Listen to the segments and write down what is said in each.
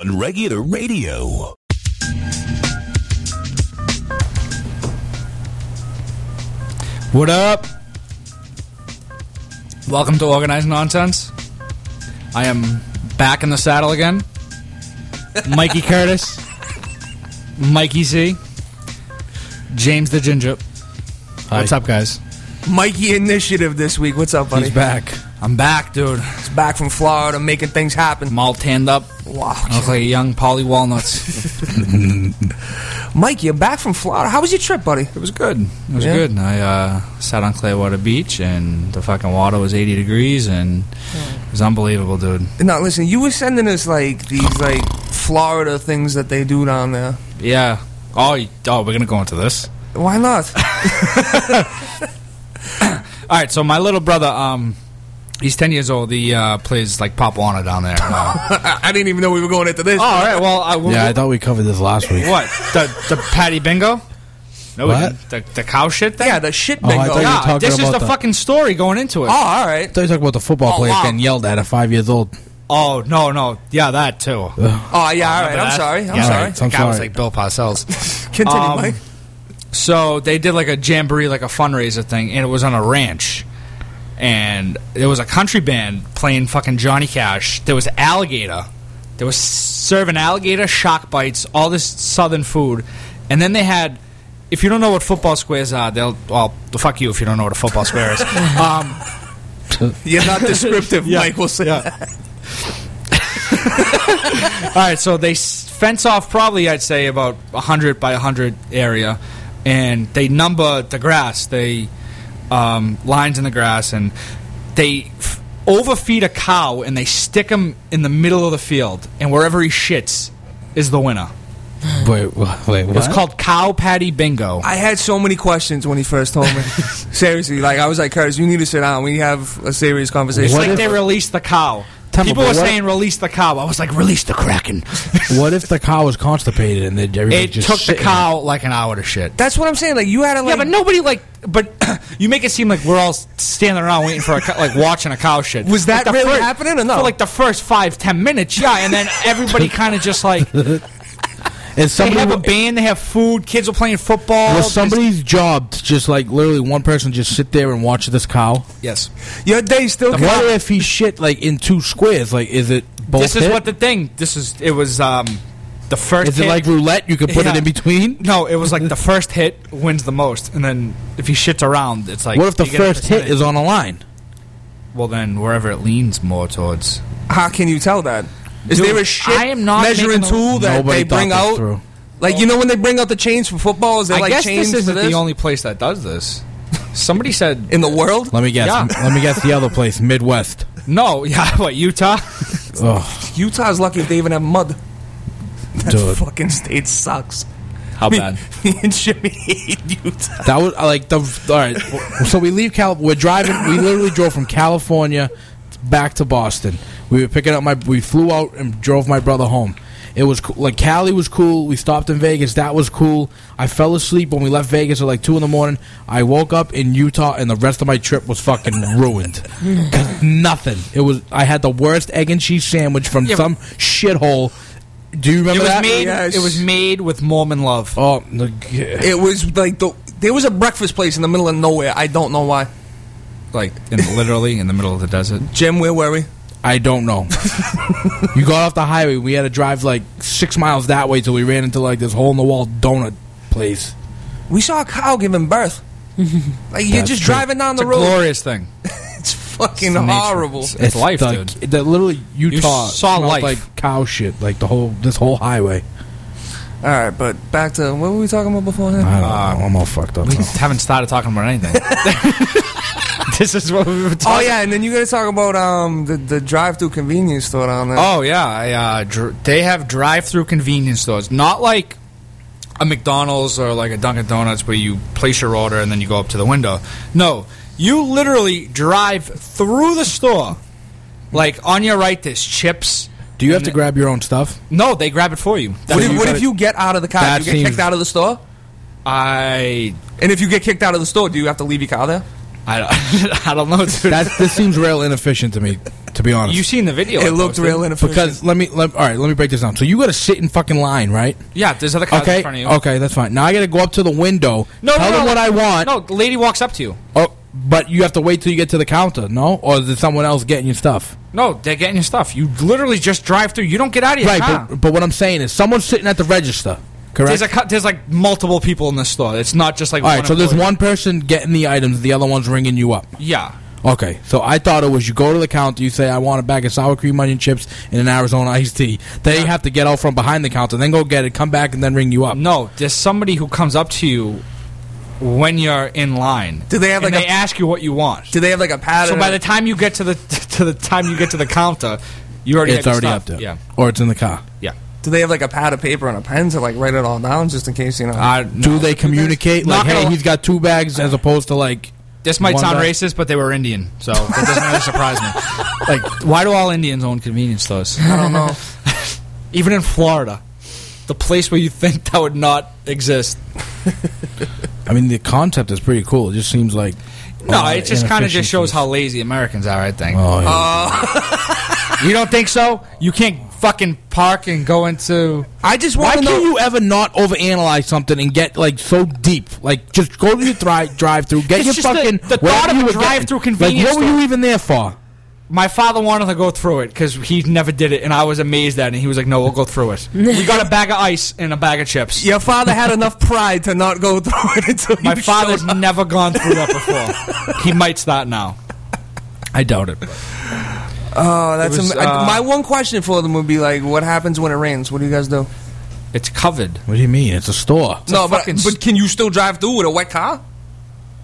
on regular radio. What up? Welcome to Organized Nonsense. I am back in the saddle again. Mikey Curtis, Mikey C, James the Ginger. What's up, guys? Mikey Initiative this week. What's up, buddy? He's back. I'm back, dude. He's back from Florida, making things happen. I'm all tanned up. Wow. Like young Paulie Walnuts. Mike, you're back from Florida. How was your trip, buddy? It was good. It was Yeah? good. I uh, sat on Clearwater Beach, and the fucking water was 80 degrees, and it was unbelievable, dude. Now, listen, you were sending us like these like Florida things that they do down there. Yeah. Oh, oh, we're gonna go into this. Why not? All right, so my little brother, um, he's ten years old. He uh, plays like Pop Warner down there. Uh, I I didn't even know we were going into this. oh, all right. Well, I, Yeah, I thought we covered this last week. what the the Patty Bingo? No, What? The, the cow shit thing. yeah, the shit bingo. Oh, I bingo. thought you were yeah. talking This is about the the- fucking story going into it. Oh, all right. I thought you were talking about the football Oh, players wow. getting yelled at at five years old. Oh no, no, yeah, that too. Oh, yeah, all right. I'm that? sorry. I'm Yeah, sorry. right. I'm guy was sorry. like Bill Parcells. Continue, Um, Mike. So they did like a jamboree, like a fundraiser thing, and it was on a ranch. And there was a country band playing fucking Johnny Cash. There was alligator. There was serving alligator, shock bites, all this southern food. And then they had, if you don't know what football squares are, they'll, well, fuck you if you don't know what a football square is. Um, You're not descriptive, Yeah. Mike. We'll say. All right, so they fence off probably I'd say about a hundred by hundred area, and they number the grass. They um, lines in the grass, and they f- overfeed a cow, and they stick him in the middle of the field, and wherever he shits is the winner. Wait, wait, what? It's called cow patty bingo. I had so many questions when he first told me. Seriously, like I was like, Curtis, you need to sit down. We have a serious It's conversation. What like if- they released the cow. Tell me, People were saying release the cow. I was like, release the kraken. what if the cow was constipated and then everybody It just took the sitting cow like an hour to shit. That's what I'm saying. Like you had to like. Yeah, but nobody like. But you make it seem like we're all standing around waiting for a cow, like watching a cow shit. Was that Like, the really fir- happening or no? For like the first five ten minutes, yeah, and then everybody kind of just like there? And they somebody have a band, they have food, kids are playing football. was somebody's job to just like literally one person just sit there and watch this cow? yes, your day still. What count. if he shit like in two squares? Like, is it both? this is hit? what the thing. This is it was um the first. Is it hit- like roulette? You could put Yeah. it in between. No, it was like the first hit wins the most, and then if he shits around, it's like What if the you get a first hit is on a line? Well, then wherever it leans more towards. How can you tell that? Is Dude, there a shit I am not measuring tool that Nobody they bring out? through. Like you know when they bring out the chains for football, is there I like guess chains this isn't this the only place that does this. Somebody said in the world? Let me guess. Yeah. Let me guess the other place, Midwest. no. Yeah, what Utah? Oh, Utah's lucky if they even have mud. That Dude. fucking state sucks. How Me, bad? me and Jimmy hate Utah. that was like the. All right, so we leave Cal. We're driving. We literally drove from California back to Boston. We were picking up my. We flew out and drove my brother home. It was cool. like Cali was cool. We stopped in Vegas. That was cool. I fell asleep when we left Vegas at like two in the morning. I woke up in Utah, and the rest of my trip was fucking ruined. 'Cause nothing. It was. I had the worst egg and cheese sandwich from Yeah, some shithole. Do you It remember was that? made. Yes. It was made with Mormon love. Oh, the, It was like the there was a breakfast place in the middle of nowhere. I don't know why. Like in, literally in the middle of the desert. Jim, where were we? I don't know. you got off the highway. We had to drive like six miles that way till we ran into like this hole in the wall donut place. We saw a cow giving birth. Like you're That's just true. driving down It's the a road. glorious thing. It's fucking It's horrible. It's- It's life, the, dude. The, literally Utah saw life. like cow shit. Like the whole this whole highway. All right, but back to what were we talking about before? I don't know. I'm all fucked up. We now. haven't started talking about anything. this is what we were talking. Oh yeah, and then you got to talk about um the, the drive-through convenience store down there. Oh yeah, I, uh, dr- they have drive-through convenience stores, not like a McDonald's or like a Dunkin' Donuts where you place your order and then you go up to the window. No, you literally drive through the store. Like on your right, there's chips. Do you have to grab your own stuff? No, they grab it for you. what if, you what gotta- if you get out of the car? That Do you get seems- kicked out of the store? I And if you get kicked out of the store, do you have to leave your car there? I, I don't know, dude. That this seems real inefficient to me. To be honest, You've seen the video? I It looked posted. real inefficient. because let me let, all right. Let me break this down. So you got to sit in fucking line, right? Yeah, there's other cars Okay, in front of you. okay, that's fine. Now I got to go up to the window, No, tell no, them no. what I want. No, the lady walks up to you. Oh, but you have to wait till you get to the counter, no? Or is it someone else getting your stuff? No, they're getting your stuff. You literally just drive through. You don't get out of your Right, car. but, but what I'm saying is someone's sitting at the register, correct? There's a cu- there's like multiple people in the store. It's not just like All right, so there's employee. one person getting the items, the other one's ringing you up. Yeah. Okay, so I thought it was you go to the counter, you say I want a bag of sour cream onion chips and an Arizona iced tea. They you have to get out from behind the counter, then go get it, come back, and then ring you up. No, there's somebody who comes up to you when you're in line. Do they have, and like, they a- ask you what you want. Do they have like a pattern? So by the time you get to the to the time you get to the counter, you already it's have your already stuff. up there, Yeah, or it's in the car. yeah. do they have like a pad of paper and a pen to like write it all down just in case you know? Uh, Do they communicate like, hey, he's got two bags as opposed to like, This might sound bag? racist, but they were Indian, so that doesn't really surprise me. Like, why do all Indians own convenience stores? I don't know. Even in Florida, the place where you think that would not exist. I mean, the concept is pretty cool. It just seems like No, it just kind of just shows how lazy Americans are. I think. Oh, yeah. Uh, you don't think so? You can't fucking park and go into. I just Why want to can't know. you ever not overanalyze something and get like so deep? Like, just go to your thri- drive-through, get It's your just the- fucking. the whatever thought of a drive-through convenience Like, what were you even there for? My father wanted to go through it because he never did it, and I was amazed at it. And he was like, "No, we'll go through it." we got a bag of ice and a bag of chips. Your father had enough pride to not go through it until My you father's up. never gone through that before. he might start now. I doubt it. But. Oh, that's It was, am- I- uh, my one question for them would be like, what happens when it rains? What do you guys do? It's covered. What do you mean? It's a store. no, a but fucking s- but can you still drive through with a wet car?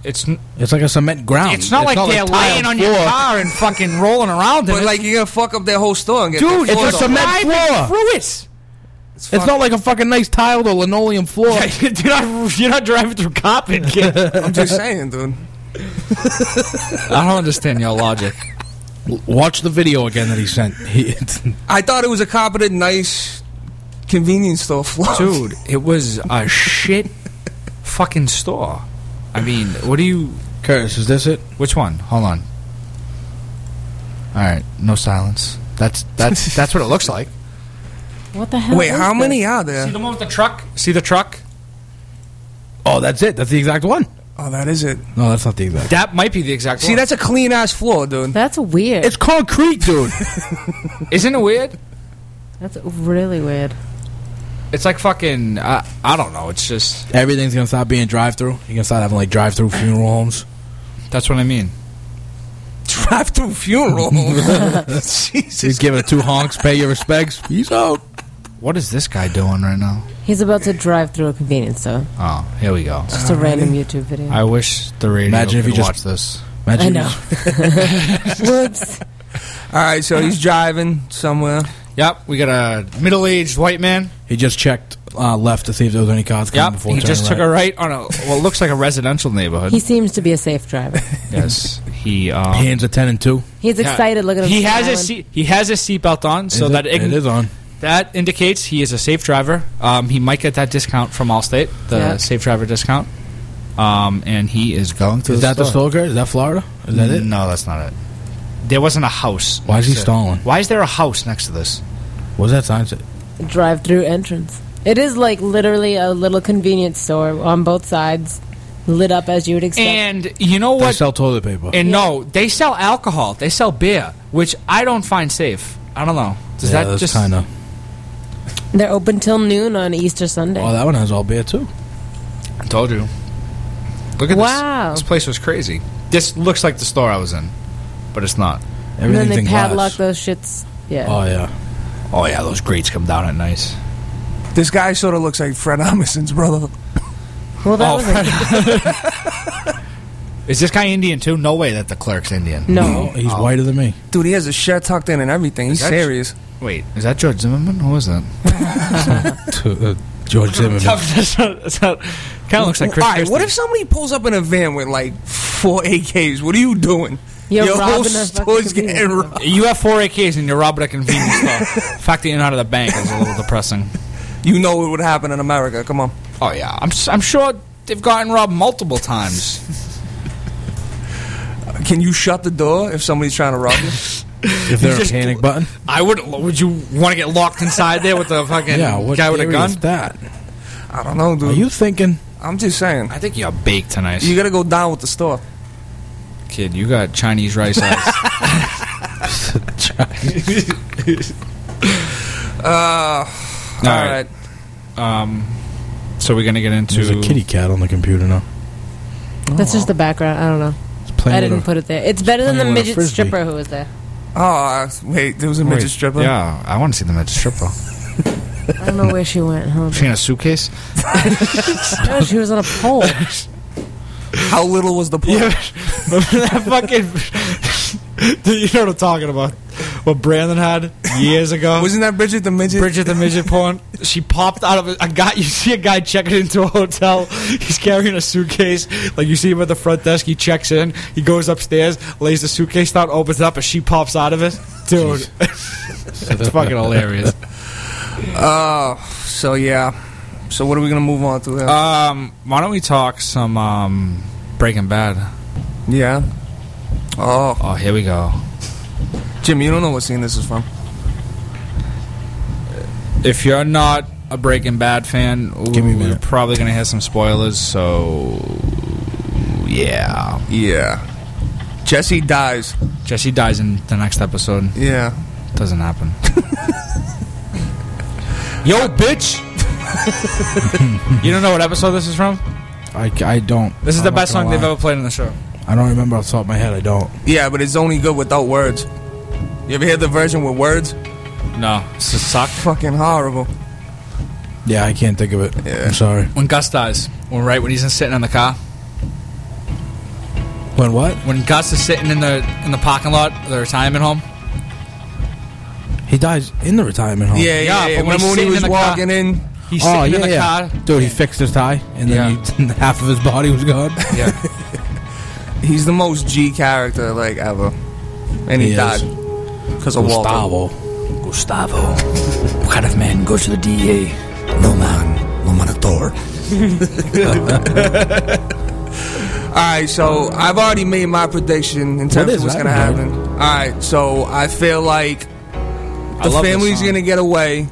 It's It's like a cement ground. it's not like they're tiled laying on your car and fucking rolling around in But like you're gonna fuck up their whole store and get Dude, the it's floor a cement Driving floor. through it. It's not like a fucking nice tiled or linoleum floor. you're not you're not driving through carpet, kid. I'm just saying, dude. I don't understand your logic. Watch the video again that he sent. He, I thought it was a carpeted, nice convenience store floor. Dude, it was a shit fucking store. I mean, what do you Curtis, is this it? Which one? Hold on. All right, no silence. That's that's that's what it looks like. What the hell? Wait, is how this? many are there? See the one with the truck? See the truck? Oh, that's it. That's the exact one. Oh, that is it. No, that's not the exact. That might be the exact See, one. that's a clean ass floor, dude. That's weird. It's concrete, dude. Isn't it weird? That's really weird. It's like fucking. I I don't know. It's just Everything's gonna stop being drive-through. You're gonna start having like drive-through funeral homes. that's what I mean. Drive through funeral. You Jesus. give it two honks, pay your respects. Peace out. What is this guy doing right now? He's about to drive through a convenience store. Oh, here we go. Just a random YouTube video. I wish the radio Imagine if could you just- watch this. Imagine I if know. Whoops. All right, so he's driving somewhere. Yep, we got a middle-aged white man. He just checked uh, left to see if there was any cars coming Yep, before he just took right. a right on a what looks like a residential neighborhood. He seems to be a safe driver. yes, he. Um, Hands are ten and two. He's yeah. excited. Look at him. He has smiling. his seat. He has his seatbelt on, so Is that it, it is on. that indicates he is a safe driver. Um, he might get that discount from Allstate, the Yeah. safe driver discount. Um, and he is going to Is the that the store. store? Is that Florida? Is that it? No, that's not it. There wasn't a house. Why is he to stalling? Why is there a house next to this? What's that sign say? Drive-through entrance. It is like literally a little convenience store on both sides, lit up as you would expect. And you know what? They sell toilet paper. And no, they sell alcohol. They sell beer, which I don't find safe. I don't know. Does yeah, that that's just kind of? They're open till noon on Easter Sunday. Oh, that one has all beer too. I told you. Look at Wow. this. This place was crazy. This looks like the store I was in, but it's not. and then they padlock glass. those shits. Yeah. Oh yeah. Oh yeah, those grates come down at night. This guy sort of looks like Fred Armisen's brother. well, that Oh, was a, Is this guy Indian too? No way that the clerk's Indian. No. he's Oh. whiter than me. Dude, he has his shirt tucked in and everything. He's that- serious. Wait, is that George Zimmerman? Who is that? Uh, George Zimmerman. kind of looks like Chris All right, what if somebody pulls up in a van with like four AKs? What are you doing? You're Your whole robbing a fucking store's getting convenience robbed. You have four AKs and you're robbing a convenience store. the fact that you're not at the bank is a little depressing. You know what would happen in America. Come on. Oh yeah, I'm s- I'm sure they've gotten robbed multiple times. Can you shut the door if somebody's trying to rob you? If there's just- a panic button, I would. Would you want to get locked inside there with the fucking yeah. What guy with a area gun? is that? I don't know, Are dude. you thinking? I'm just saying. I think you're baked tonight, You gotta go down with the store. Kid. You got Chinese rice eyes. Uh, all right. right. um, so we're gonna get into There's a kitty cat on the computer now. That's just the background. I don't know. I didn't a- put it there. It's better than the playing with a midget stripper who was there. Oh, uh, wait. There was a Wait, midget stripper. Yeah, I want to see the midget stripper. I don't know where she went. Hold She in a suitcase? No, she was on a pole. How little was the pool? Remember that fucking? Dude, you know what I'm talking about? What Brandon had years ago? Wasn't that Bridget the midget? Bridget the midget porn. She popped out of a, a guy. You see a guy checking into a hotel. He's carrying a suitcase. Like you see him at the front desk. He checks in. He goes upstairs, lays the suitcase down, opens it up, and she pops out of it. Dude, it's fucking hilarious. Uh, so yeah. So what are we gonna move on to? Here? Um, why don't we talk some um, Breaking Bad? yeah. Oh, Oh, here we go. Jim, you don't know what scene this is from. If you're not a Breaking Bad fan, we're probably gonna have some spoilers. So, yeah, Yeah. Jesse dies. Jesse dies in the next episode. Yeah. Doesn't happen. Yo, bitch! You don't know what episode this is from? I, I don't. This is I'm the best gonna song they've ever played in the show. I don't remember off the top of my head. I don't. Yeah, but it's only good without words. You ever hear the version with words? No, it's is suck. Fucking horrible. Yeah, I can't think of it. Yeah. I'm sorry. When Gus dies, when right when he's sitting in the car, When what? when Gus is sitting in the in the parking lot, of the retirement home. He dies in the retirement home. Yeah, yeah, Yeah, yeah. but when Remember he's when he was in the car- walking in? He's Oh sitting yeah, in the yeah. car. Dude, he fixed his tie, and then he, half of his body was gone. Yeah, He's the most G character like ever, and he, He died because of Walter. Gustavo. Gustavo. What kind of man goes to the DEA? No man. No man at all. All right, so I've already made my prediction in terms of what's gonna happen. All right, so I feel like the family's gonna get away,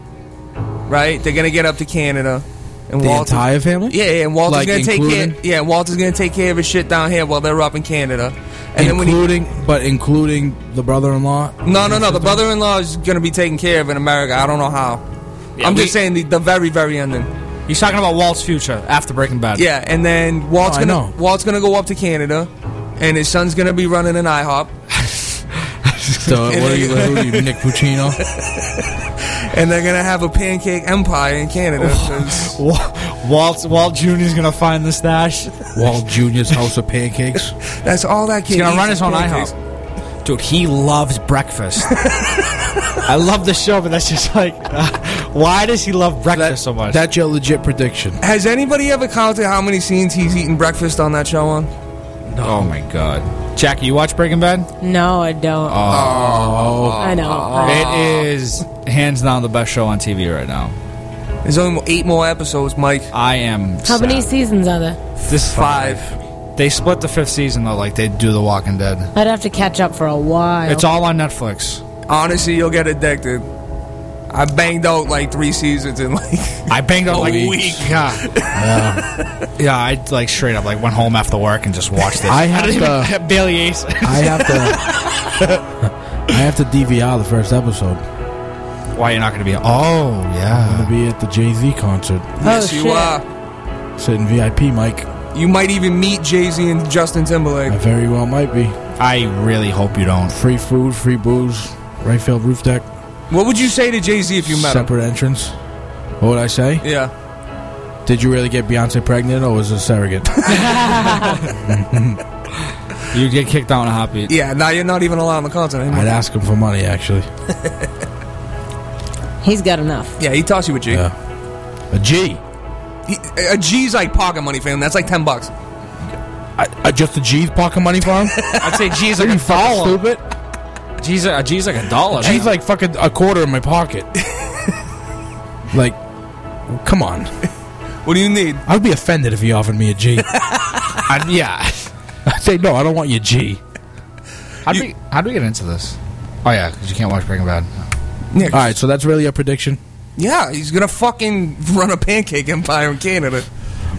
right? They're gonna get up to Canada, and The Walter. entire family. Yeah, yeah, and Walter's Like, gonna take care. Yeah, Walter's gonna take care of his shit down here while they're up in Canada. And then when he, including, but including the brother-in-law. no, no, no, the brother-in-law is gonna be taken care of in America. I don't know how. Yeah, I'm we- just saying the, the very, very ending. He's talking about Walt's future after Breaking Bad. Yeah, and then Walt's Oh, gonna know. Walt's gonna go up to Canada, and his son's gonna be running an IHOP, So what are you, who are you, Nick Puccino? and they're gonna have a pancake empire in Canada. 'cause- Wa- Walt Walt Jr.'s gonna find the stash. Walt Junior's House of Pancakes. that's all that kid. He's gonna eats run is his own pancakes. IHOP. Dude, he loves breakfast. I love the show, but that's just like, uh, why does he love breakfast so much? That's your legit prediction. Has anybody ever counted how many scenes he's eating breakfast on that show on? Oh, oh my god, Jackie, you watch Breaking Bad? No, I don't. Oh, I know. it is hands down the best show on TV right now. There's only eight more episodes, Mike. I am. How many sad. seasons are there? This Five. They split the fifth season though, like they do The Walking Dead. I'd have to catch up for a while. It's all on Netflix. Honestly, you'll get addicted. I banged out like three seasons in like. I banged out A like week. Yeah. yeah, I like straight up like went home after work and just watched it. I have didn't to- Bailey Ace. I have to. I have to DVR the first episode. Why you're not going to be? Oh I'm yeah. gonna be at the Jay Z concert. yes, Oh, you shit. are. Sitting VIP, Mike. You might even meet Jay Z and Justin Timberlake. I Timberlake. very well might be. I really hope you don't. Free food, free booze, right field roof deck, What would you say to Jay Z if you met him? separate entrance. What would I say? Yeah. Did you really get Beyonce pregnant, or was it a surrogate? You get kicked out on a heartbeat. Yeah, now you're not even allowed on the concert anymore. I'd ask him for money, actually. He's got enough. Yeah, he tossed you a G. Yeah. A G. He, a G's like pocket money for him. That's like ten bucks. I, I just a G's pocket money for him? I'd say G's Are like you a fucking stupid? G's a G's like a dollar. G's like fucking a quarter in my pocket. like, come on. What do you need? I'd be offended if he offered me a G. I'd, yeah. I'd say, no, I don't want your G. How do we how do we get into this? Oh yeah, because you can't watch Breaking Bad. Yeah, All right, so that's really a prediction. yeah, he's gonna fucking run a pancake empire in Canada.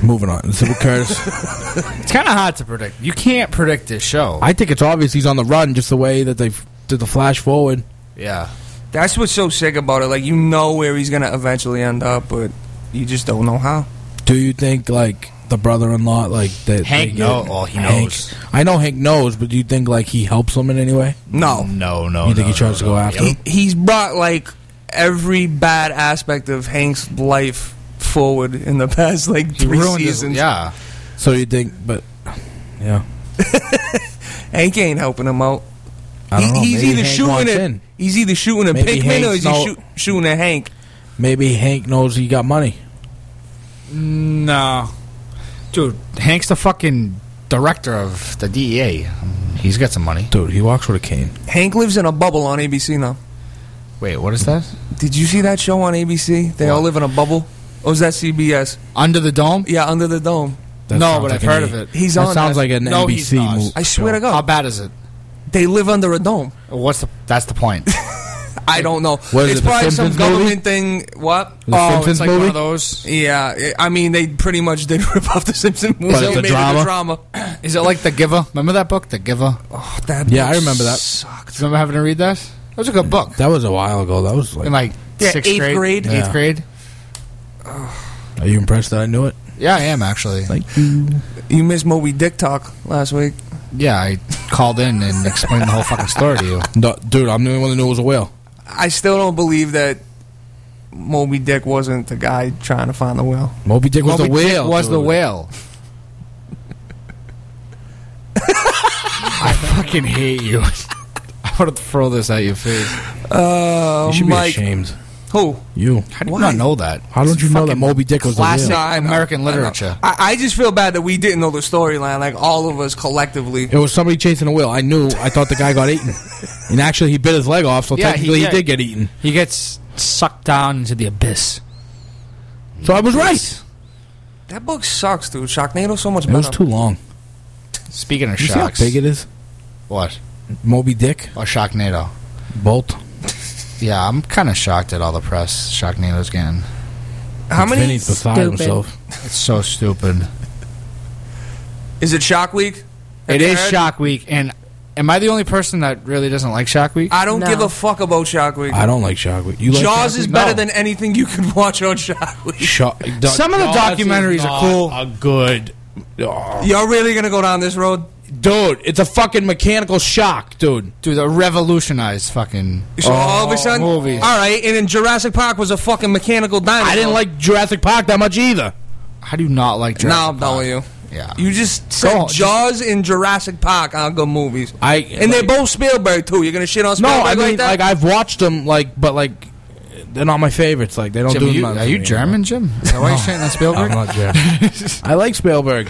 Moving on. Civil Curtis. It's kind of hard to predict. You can't predict this show. I think it's obvious he's on the run, just the way that they f- did the flash forward. yeah. That's what's so sick about it. Like you know where he's gonna eventually end up, but you just don't know how. Do you think like the brother-in-law, like that? Hank they know- well, he Hank- knows. I know Hank knows, but do you think like he helps him in any way? No, No, no. You think no, he tries no, to go no. after Yep. him? he's brought like every bad aspect of Hank's life forward in the past like three ruined his. seasons. Yeah. So you think, but yeah, Hank ain't helping him out. I don't He- know. he's Maybe either Hank shooting wants at in. he's either shooting at Maybe Pinkman or Hank's is he no- shoot, shooting at Hank. Maybe Hank knows he got money. No. Dude, Hank's the fucking director of the DEA. He's got some money. Dude, he walks with a cane. Hank lives in a bubble on ABC now. Wait, what is that? Did you see that show on ABC? They all live in a bubble. Or was that CBS? Under the Dome? Yeah, Under the Dome. That no, but like I've heard A- of it. He's That on. sounds that. like an No, NBC not. movie. I swear to God. How bad is it? They live under a dome. What's the? That's the point. I don't know. What is it's it, the probably some Simpsons government movie? thing. What? The oh, Simpsons it's like movie? one of those. Yeah, I- I mean, they pretty much did rip off the Simpsons movie. But it's a made it drama? drama. Is it like The Giver? Remember that book, The Giver? Oh, that Yeah, book I remember that. Sucked. Remember having to read that? That was a good book. That was a while ago. That was like. In like Yeah, sixth eighth grade, grade. Eighth grade. Are you impressed that I knew it? Yeah, I am actually. Thank you. You missed Moby Dick talk last week. Yeah, I called in and explained the whole fucking story to you. No, dude, I'm the only one that knew it was a whale. I still don't believe that Moby Dick wasn't the guy trying to find the whale. Moby Dick was Moby the Dick whale. was the whale. I fucking hate you. I want to throw this at your face. Uh, You should be Mike, ashamed. Who? You. How do you Why? not know that? How don't you know that Moby Dick was the classic whale? No, I know. American I know. literature. I, I just feel bad that we didn't know the storyline, like all of us collectively. It was somebody chasing a whale. I knew. I thought the guy got eaten, and actually he bit his leg off. So Yeah, he- technically he, yeah. did get eaten. He gets sucked down into the abyss. So I was right. That book sucks, dude. Sharknado's so much It was too long. Speaking of You see how sharks, big it is? what? Moby Dick, Oh, Sharknado. Bolt. Yeah, I'm kind of shocked at all the press Sharknado's getting. How many? Vinny's beside Stupid. himself. It's so stupid. Is it Shark Week? Have It you is heard? Shark Week, and am I the only person that really doesn't like Shark Week? I don't No. give a fuck about Shark Week. I don't like Shark Week. You like Jaws Shark is Week? better No. than anything you could watch on Shark Week. Shark- Some of the Jaws is documentaries are not cool. A good. Oh. Y'all really gonna go down this road? Dude, it's a fucking mechanical shock, dude. Dude, the revolutionized fucking. So all of a sudden, movies. all right, and then Jurassic Park was a fucking mechanical dinosaur. I didn't like Jurassic Park that much either. How do you not like Jurassic. No, Jurassic I'm done Park? with you. Yeah. You just said Go on, Jaws and Jurassic Park are good movies, I and they're both Spielberg too. You're gonna shit on no. Spielberg I mean, like that? like I've watched them, like, but like they're not my favorites. Like they don't Jim, do you, nothing are you German, Jim? Is that why you're shitting on I'm not German. I like Spielberg.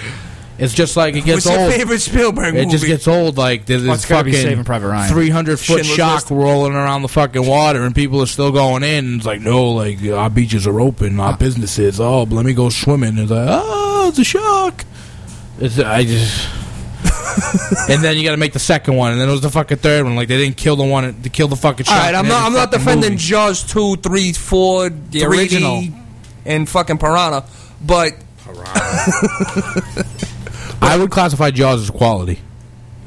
It's just like it What's gets your old. favorite Spielberg It movie? just gets old. Like there's this it's gotta be fucking Saving Private Ryan. 300 foot Schindler's shock List. rolling around the fucking water, and people are still going in. And it's like, no, like our beaches are open, our ah. businesses. Oh, but let me go swimming. It's like, oh, it's a shock. It's I just. and then you got to make the second one, and then it was the fucking third one. Like they didn't kill the one, they killed the fucking. all shark right, I'm not. every I'm not fucking defending movie. Jaws two, three, four, the 3D, original. and fucking Piranha, but I would classify Jaws as quality.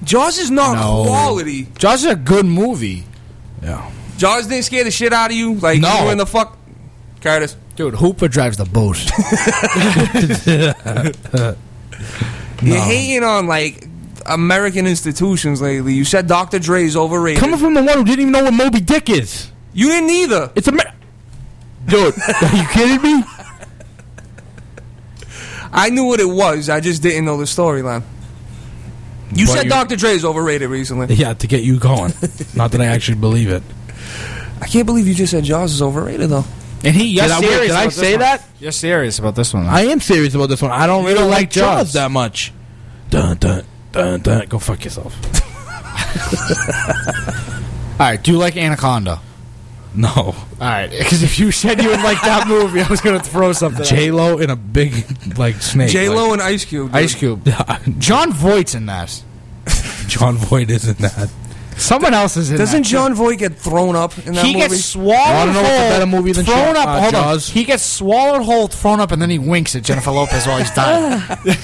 Jaws is not No. quality. Jaws is a good movie. Yeah. Jaws didn't scare the shit out of you. Like No. you were in the fuck, Curtis. Dude, Hooper drives the boat. You're hating on like American institutions lately. You said Dr. Dre's overrated. Coming from the one who didn't even know what Moby Dick is. you didn't either. It's a. Ma- Dude, are you kidding me? I knew what it was. I just didn't know the storyline. You But said you- Dr. Dre's overrated recently. Yeah, to get you going. Not that I actually believe it. I can't believe you just said Jaws is overrated though. And he, you're Did I- serious. did I say one. that? You're serious about this one. I am serious about this one. I don't really don't like like Jaws. Jaws. that much. Dun dun dun dun. Go fuck yourself. All right, do you like Anaconda? No. All right, because if you said you would like that movie, I was gonna throw something. J Lo in a big like snake. J Lo and Ice Cube. Ice Cube. Jon Voight's in that. Jon Voight isn't that. Someone else is in Doesn't that, Jon Voight get thrown up in that he movie? gets swallowed Wanna know what's a whole, better movie than thrown Sha- up. uh, hold Jaws? on. He gets swallowed whole, thrown up, and then he winks at Jennifer Lopez while he's dying. Yeah,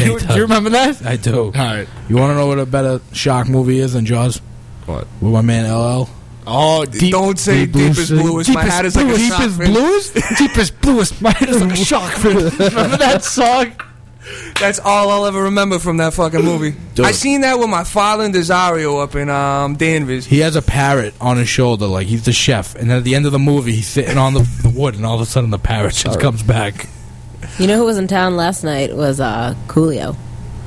he do, do you remember that? I do. All right. You want to know what a better shark movie is than Jaws? What? With my man LL. Oh, deep, Don't say Deep Blue deepest Sea. bluest. My hat is like a bluest, deepest fin. bluest, deepest bluest. My head is like a shark fin. Remember that song? That's all I'll ever remember from that fucking movie. Dude. I seen that with my father and Desario up in um, Danvers. He has a parrot on his shoulder, like he's the chef. And then at the end of the movie, he's sitting on the, the wood, and all of a sudden the parrot just comes back. You know who was in town last night was uh, Coolio.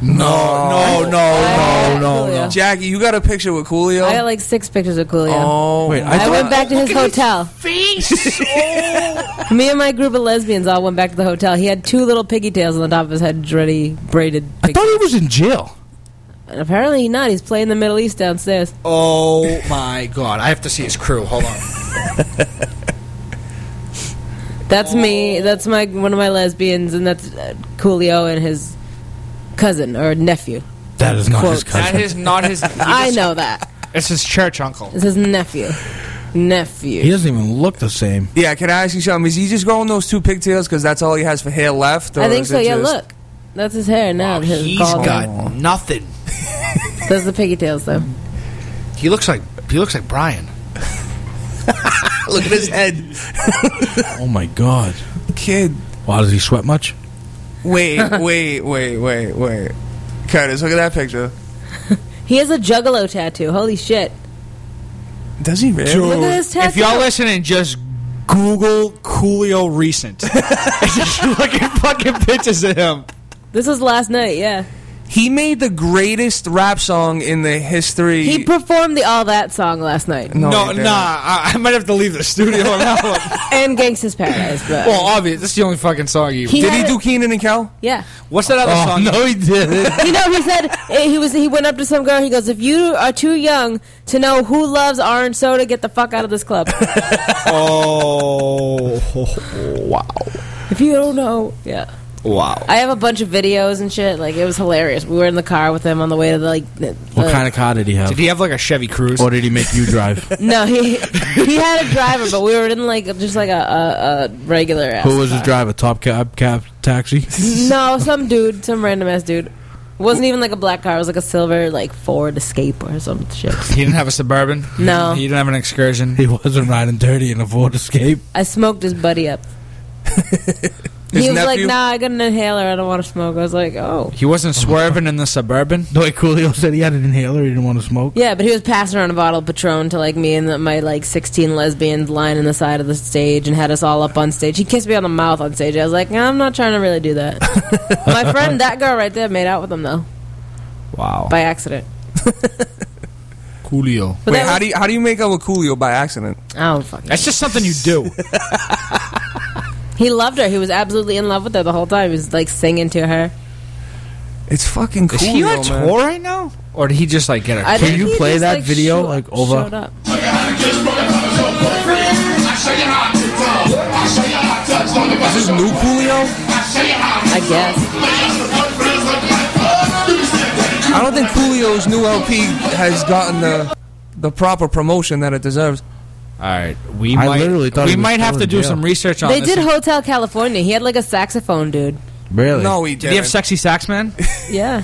No, no, no, I- no, no, Coolio. no. Jackie, you got a picture with Coolio? I got like six pictures of Coolio. oh, Wait, I I, thought- went back to his hotel. Face. Me and my group of lesbians all went back to the hotel. He had two little piggy tails on the top of his head, ready braided. I pigtails. thought he was in jail. And apparently he's not. He's playing the Middle East downstairs. Oh my god! I have to see his crew. Hold on. That's me. That's my one of my lesbians, and that's uh, Coolio and his cousin or nephew. That is not his cousin. That is not his. I know that. It's his church uncle. It's his nephew. Nephew. He doesn't even look the same. yeah. Can I ask you something? Is he just growing those two pigtails because that's all he has for hair left? Or I think is so. it Yeah, just- look. That's his hair now. his He's bald got head. nothing. Those are the piggy tails, though. He looks like he looks like Brian. Look at his head, Oh my god. kid. Wow, does he sweat much? Wait, wait, wait, wait, wait. Curtis, look at that picture. He has a juggalo tattoo. Holy shit. Does he really? Look at his tattoo. If y'all listening, just Google Coolio recent. and just look at fucking pictures of him. This was last night, yeah. He made the greatest rap song in the history. He performed the All That song last night. no, No, he nah. I, I might have to leave the studio on that one. And Gangsta's Paradise, but. well, obvious. This is the only fucking song he. He Did he do Kenan and Kel? yeah. What's that other Oh, song? no, he didn't. You know, he said eh, he was. He went up to some girl. He goes, "If you are too young to know who loves orange soda, get the fuck out of this club. Oh, wow, if you don't know, yeah." Wow. I have a bunch of videos and shit. Like it was hilarious. We were in the car with him on the way to the like. The, What kind of car did he have? Did he have like a Chevy Cruze? or did he make you drive? No, he he had a driver, but we were in like just like a, a, a regular. Ass Who was his car. driver? Top cab, cab, taxi? No, some dude, some random ass dude. Wasn't even like a black car. It was like a silver like Ford Escape or some shit. He didn't have a suburban. No. he didn't have an excursion. He wasn't riding dirty in a Ford Escape. I smoked his buddy up. His he was like, nephew? "Nah, I got an inhaler. I don't want to smoke." I was like, "Oh." He wasn't swerving in the suburban. The way Coolio said he had an inhaler, he didn't want to smoke. Yeah, but he was passing around a bottle of Patron to like me and the, my like sixteen lesbians lining the side of the stage and had us all up on stage. He kissed me on the mouth on stage. I was like, "I'm not trying to really do that." my friend, that girl right there, made out with him though Wow, by accident. Coolio. But Wait, that how do you how do you make out with Coolio by accident? I don't fucking. That's just something you do. He loved her. He was absolutely in love with her the whole time. He was like singing to her. It's fucking cool. Is he on man. tour right now, or did he just like get a? I Can you play just, that like, video, sho- like, over- Showed up. Is this new Coolio? I guess. I don't think Coolio's new LP has gotten the the proper promotion that it deserves. All right, we I might. literally thought we he was might have to in do jail. some research on They this. did Hotel California. He had like a saxophone dude. Really? No, he Did didn't. he have sexy sax man? Yeah.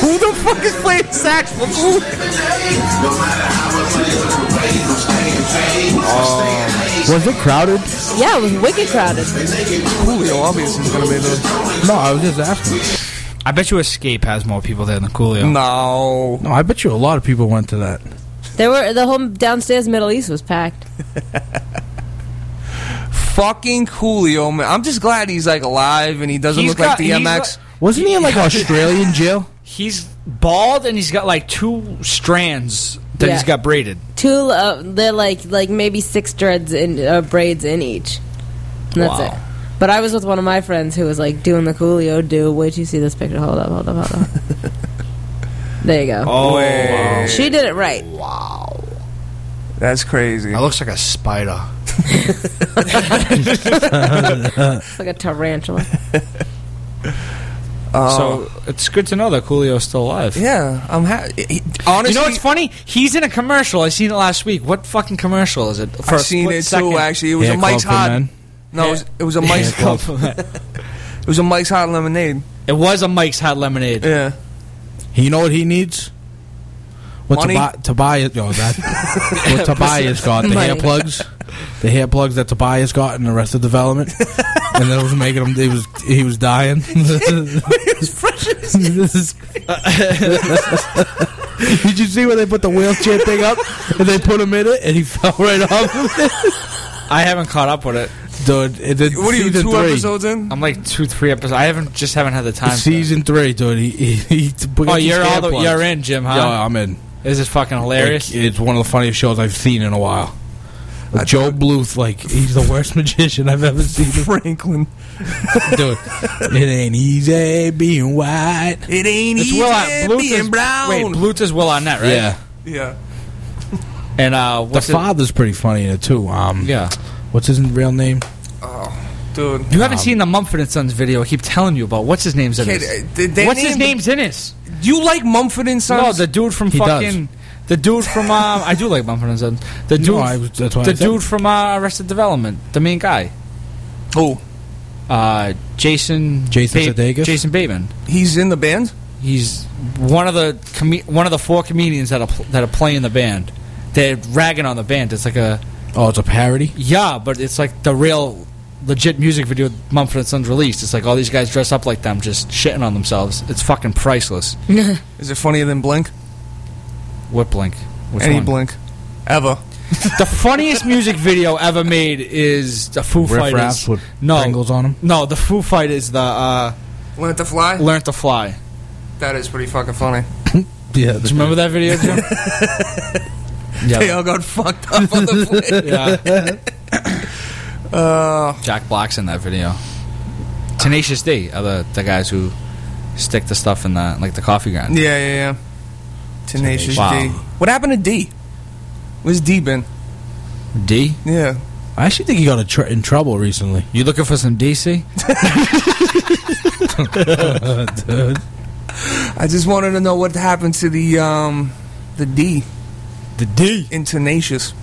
Who the fuck is playing sax? for oh. Coolio? Was it crowded? Yeah, it was wicked crowded. Coolio obviously is gonna be the No, I was just asking. I bet you Escape has more people there than the Coolio. no. No, I bet you a lot of people went to that. There were the whole downstairs Middle East was packed. Fucking Coolio, man. I'm just glad he's like alive and he doesn't He's look like got- he's DMX. got- Wasn't he in like Australian jail? He's bald and he's got like two strands that Yeah. he's got braided. Two, uh, they're like like maybe six dreads in uh, braids in each. And that's Wow. it. But I was with one of my friends who was like doing the Coolio do. Wait till you see this picture. Hold up, hold up, hold up. there you go. Oh, Wait. She did it right. Wow. That's crazy. that looks like a spider. It's like a tarantula. Uh, so it's good to know that Coolio's still alive. yeah, I'm happy. Honestly, you know what's funny? He's in a commercial. I seen it last week. What fucking commercial is it? For I've seen it second. too. Actually, it was Hair a Mike's Hot. Men. No, it was, it was a Mike's Yeah, It was a Mike's Hot Lemonade. It was a Mike's Hot Lemonade. Yeah. You know what he needs? What Money? Tobi- Tobias? Yo, that what Tobias got the hair plugs, the hair plugs that Tobias got in Arrested Development, and then it was making him. He was he was dying. Did you see where they put the wheelchair thing up and they put him in it and he fell right off? of? I haven't caught up with it. Dude, it did What are you, season two three. episodes in? I'm like two, three episodes. I haven't just haven't had the time. Season three, dude. He, he, he Oh, you're all the, you're in, Jim, huh? Yeah, I'm in. This is fucking hilarious? Like, it's one of the funniest shows I've seen in a while. Like, Gob Bluth, like he's the worst magician I've ever seen. Franklin. Dude, it ain't easy being white. It ain't it's easy Will Ar- Bluth being is, brown. Wait, Bluth is Will Arnett, right? Yeah, yeah. And uh, the what's it- father's pretty funny in it too. Um, Yeah. What's his real name? Oh, Dude. You haven't seen the Mumford and Sons video. I keep telling you about. What's his name's in it? uh, they- they What's his named- name's in it? Do you like Mumford and Sons? No, the dude from He does. fucking. The dude from um, I do like Mumford and Sons. The dude, No, I that's why the I dude from uh, Arrested Development, the main guy, Who? uh, Jason Jason Sudeikis? Jason Bateman. He's in the band? He's one of the com- one of the four comedians that are pl- that are playing the band. They're ragging on the band. It's like a Oh, it's a parody. yeah, but it's like the real legit music video Mumford and Sons released. It's like all these guys dress up like them, just shitting on themselves. It's fucking priceless. Is it funnier than Blink? What blink? Which Any one? Blink. Ever. The funniest music video ever made is the Foo Riff Fighters. raps with no, Pringles on them. no, the Foo Fighters. The uh, Learn to fly? Learn to Fly. That is pretty fucking funny. Yeah, Do you remember that video, Jim? They yeah, all got fucked up on the plane. yeah. Uh, Jack Black's in that video. Tenacious D are the, the guys who stick the stuff in the like the coffee ground. yeah, yeah, yeah. Tenacious Wow. D. What happened to D? Where's D been? D, Yeah. I actually think he got a tr- in trouble recently. you looking for some DC? Dude. I just wanted to know what happened to the um the D The D. in Tenacious.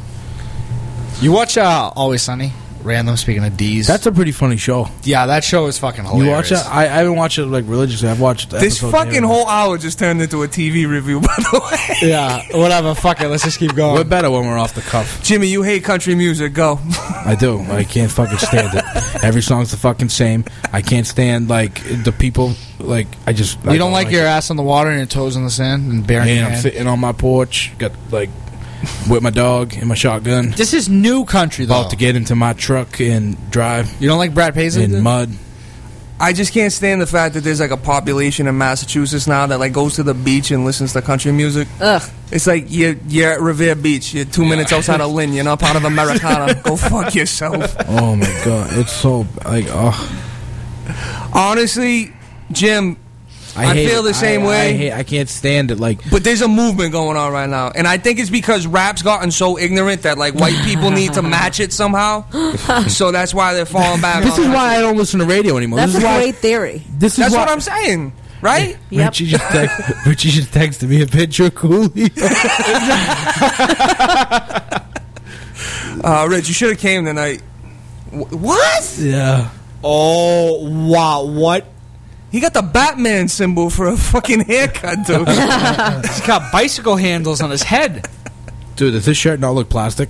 You watch uh, Always Sunny? Random. Speaking of D's, That's a pretty funny show. yeah, that show is fucking hilarious. You watch it? I, I haven't watched it like religiously. I've watched This fucking here and whole hour just turned into a TV review, by the way. Yeah, whatever. Fuck it. Let's just keep going. We're better when we're off the cuff. Jimmy, you hate country music. Go. I do. I can't fucking stand it. Every song's the fucking same. I can't stand like the people. Like I just. I You don't like your ass on the water and your toes in the sand and bearing your And I'm sitting on my porch, got like with my dog and my shotgun, This is new country, though. about to get into my truck and drive You don't like Brad Paisley? in mud. I just can't stand the fact that there's like a population in Massachusetts now that like goes to the beach and listens to country music. Ugh. It's like you're you're at Revere Beach. You're two minutes outside of Lynn. You're not part of Americana. Go fuck yourself. Oh my god, it's so like oh. Honestly, Jim. I hate feel the same I- way. I, hate, I can't stand it. Like But there's a movement going on right now, and I think it's because rap's gotten so ignorant that like white people need to match it somehow. so that's why they're falling back. this on is why I don't listen to radio anymore. That's this a is why great theory. this is That's why what I'm saying, right? Yep. Richie just text, Richie just texted me a picture of Cooley. Uh, Rich, you should have came tonight. Wh- What? yeah. Oh, wow. What? He got the Batman symbol for a fucking haircut, dude. He's got bicycle handles on his head. Dude, does this shirt not look plastic?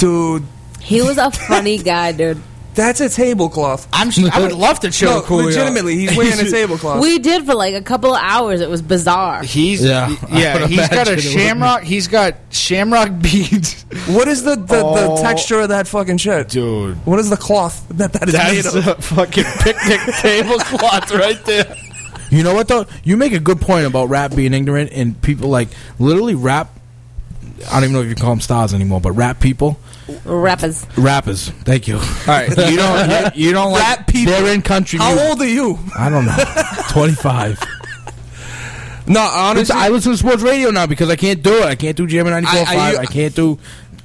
dude, He was a funny guy, dude. That's a tablecloth. I'm. I would love to show No, Coolio. legitimately, he's wearing a tablecloth. We did for like a couple of hours. It was bizarre. He's Yeah, yeah. He's got a shamrock. He's got shamrock beads, what is the, the, Oh. the texture of that fucking shirt? dude. What is the cloth that that is made That's of? a fucking picnic tablecloth right there. You know what though? You make a good point about rap being ignorant and people like literally rap. I don't even know if you can call them stars anymore, but rap people, Rappers. rappers. Thank you. All right, you don't. You, you don't like. Rap people. They're in country. How music. old are you? I don't know. Twenty five. No, honestly, I listen to sports radio now because I can't do it. I can't do Jam ninety four I- I- five. I can't do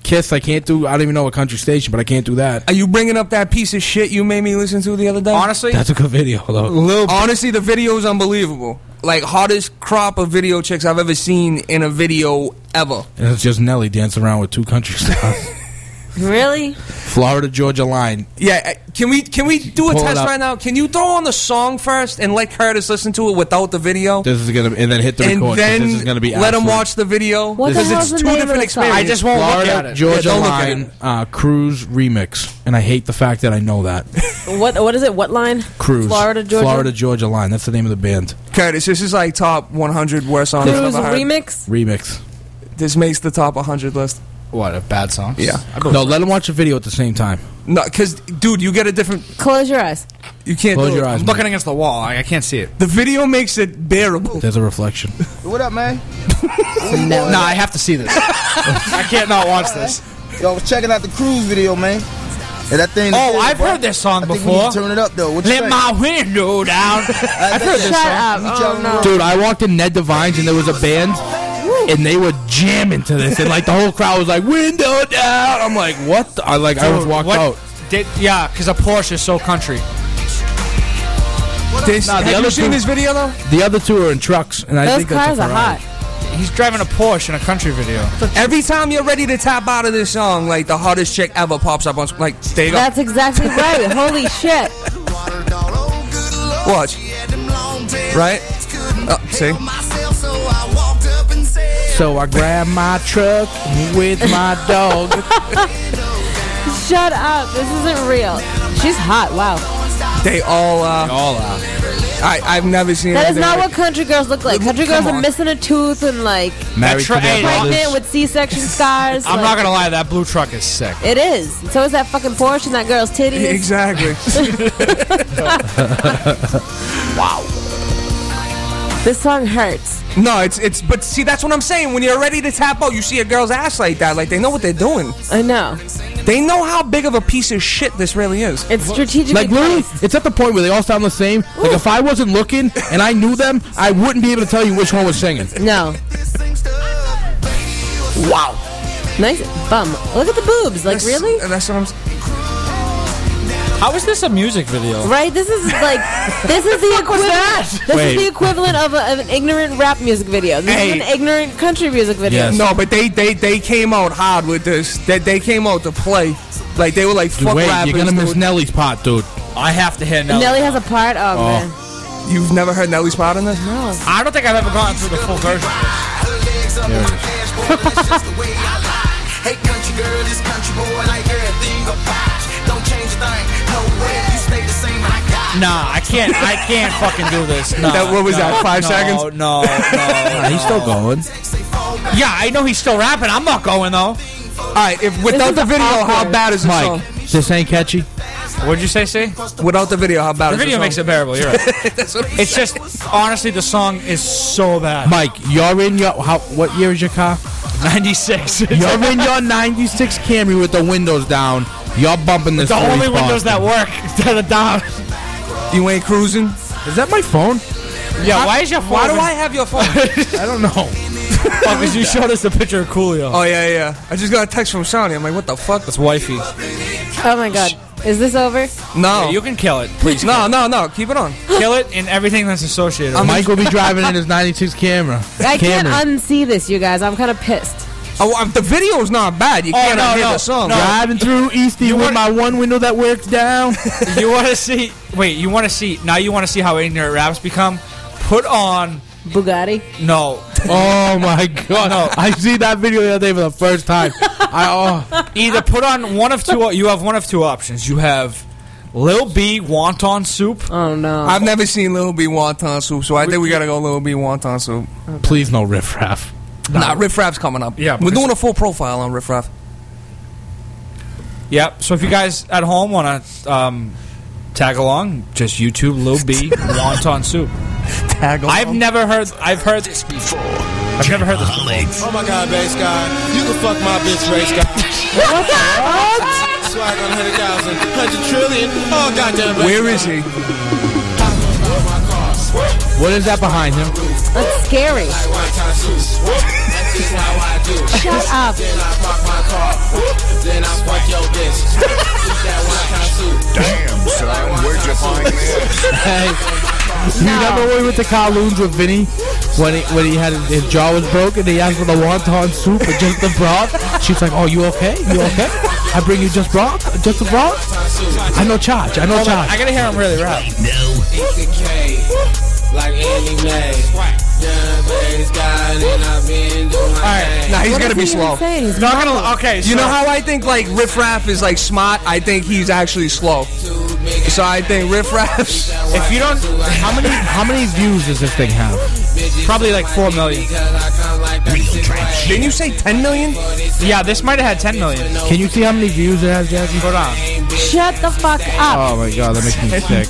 Kiss. I can't do. I don't even know a country station, but I can't do that. Are you bringing up that piece of shit you made me listen to the other day? Honestly, That's a good video though. Lil Honestly, the video is unbelievable. Like hottest crop of video chicks I've ever seen in a video ever. And it's just Nelly dancing around with two country stars. Really? Florida Georgia line. Yeah, can we can we do a Pull test right now? Can you throw on the song first and let Curtis listen to it without the video? This is gonna and then hit the and record. 'cause then this is gonna be let him watch the video What the because hell's it's the two different experiences. I just won't look at Florida it. Georgia Yeah, don't line uh, cruise remix, and I hate the fact that I know that What what is it? What line? cruise. Florida Georgia. Florida Georgia line. That's the name of the band. Curtis, this is like top 100 worst songs I've Cruise ever heard. remix. Remix. This makes the top 100 list. What a bad song. Yeah. No, let him watch the video at the same time. No, because dude, you get a different. Close your eyes. You can't Close do your it. eyes. I'm looking against the wall. I, I can't see it. The video makes it bearable. There's a reflection. What up, man? No, I have to see this. I can't not watch this. Yo, I was checking out the cruise video, man. And that thing. Oh, I've heard this song I think we before. need to turn it up though. What you Let think? my window down. I've heard this Shut song. up. You Oh tell no. me. Dude, I walked in Ned Devine's and there was a band, and they were jamming to this, and like the whole crowd was like "window down." I'm like, what? The? I like I was Dude, walked what- out. Did, yeah, because a Porsche is so country. This, Nah, the have other you seen two- this video though? The other two are in trucks, and I Those think that's cars are hot. He's driving a Porsche in a country video. Every time you're ready to tap out of this song, like the hottest chick ever pops up on. Like go. That's exactly right. Holy shit. Watch. Right? Oh, see? So I grabbed my truck with my dog. Shut up. This isn't real. She's hot. Wow. They all. Uh, All out. I I've never seen. That is anything not like- what country girls look like. Country Come girls are on. missing a tooth and like Married That to tra- hey, their pregnant brothers. with C-section scars. I'm like- not gonna lie, that blue truck is sick. It is. So is that fucking Porsche and that girl's titties. Exactly. This song hurts. no, it's it's. But see, that's what I'm saying. When you're ready to tap out, you see a girl's ass like that. Like they know what they're doing. I know. They know how big of a piece of shit this really is. It's strategically Like literally, placed. it's at the point where they all sound the same. Like if I wasn't looking and I knew them, I wouldn't be able to tell you which one was singing. No. Wow. Nice bum. Look at the boobs. Like That's- really? That's what I'm. S- How is this a music video? Right? This is like this is the equivalent. This Wait. is the equivalent of, a, of an ignorant rap music video. This Hey. is an ignorant country music video. Yes. No, but they they they came out hard with this. They they came out to play. Like they were like fuck Wait, rappers. you're gonna miss dude. Nelly's pot, dude. I have to hear Nelly. Nelly has a part. Oh, oh, man. You've never heard Nelly's part in this? No. I don't think I've ever gotten through the full version. Hey country girl, this country boy like everything about Nah, I can't. I can't fucking do this. No, That- what was no, that, five no, seconds? No, no. He's still going. Yeah, I know he's still rapping. I'm not going though. All right, if without is the video, how awkward. bad is the Mike, this ain't catchy. What'd you say, see? song? Without the video, how bad The is video the video makes it bearable. You're right. it's just honestly, the song is so bad. Mike, you're in your how? What year is your car? 96. You're in your '96 Camry with the windows down. You're bumping this. the police only windows Boston. that work that are down. You ain't cruising. Is that my phone? Yeah, why is your phone? Why do I have your phone? I don't know. Oh, because you showed us the picture of Coolio. oh yeah, yeah. I just got a text from Shawnee. I'm like, what the fuck? That's wifey. Oh my god. Is this over? No, You can kill it, please. no, no, no. Keep it on. kill it and everything that's associated. with it. Mike will be driving in his '96 camera. I can't Camry. unsee this, you guys. I'm kind of pissed. Oh, the video's not bad. You Oh, can't no, hear no, the song. no. Driving through Eastie You with want- my one window that works down. you want to see? Wait, you want to see? Now you want to see how ignorant raps become? Put on Bugatti. no. oh my god! No. I see that video the other day for the first time. I oh. Either put on one of two. You have one of two options. You have Lil B wonton soup. Oh no. I've never seen Lil B wonton soup, so I think we gotta go Lil B wonton soup. Please no riff raff. Nah, Riff Raff's coming up. Yeah, we're doing a full profile on Riff Raff. Yep. So if you guys at home want to um, tag along, just YouTube Lil B wonton soup. Tag along. I've never heard. I've heard this before. I've never heard this before. Oh my god, bass guy. You can fuck my bitch, race guy. Swag on 100,000, Oh, goddamn. bass Where guy. is he? What is that behind him? That's scary. Do. Shut up. Then I park my car. Then I fuck your bitch. Eat that one kind soup. Damn, son, where'd you find this? Hey, you remember when we went to Kowloon's with Vinny when he when he had his, his jaw was broken? He asked for the wonton soup and just the broth. She's like, "Oh, you okay? You okay? I bring you just broth, just the broth. I know charge. I know charge." I gotta hear him really rap. Eat the Like Annie Mae. Done baby's got it and I've been doing my thing. Nah, he's What gonna be he slow. He's Not gonna. Okay, You know how I think like Riff Raff is like smart? I think he's actually slow. So I think Riff Raff's. If you don't, How many how many views does this thing have? probably like four million. Didn't you say 10 million? Yeah, this might have had ten million. Can you see how many views it has, Jackie? Hold on. Shut the fuck up. Oh my god, that makes me sick.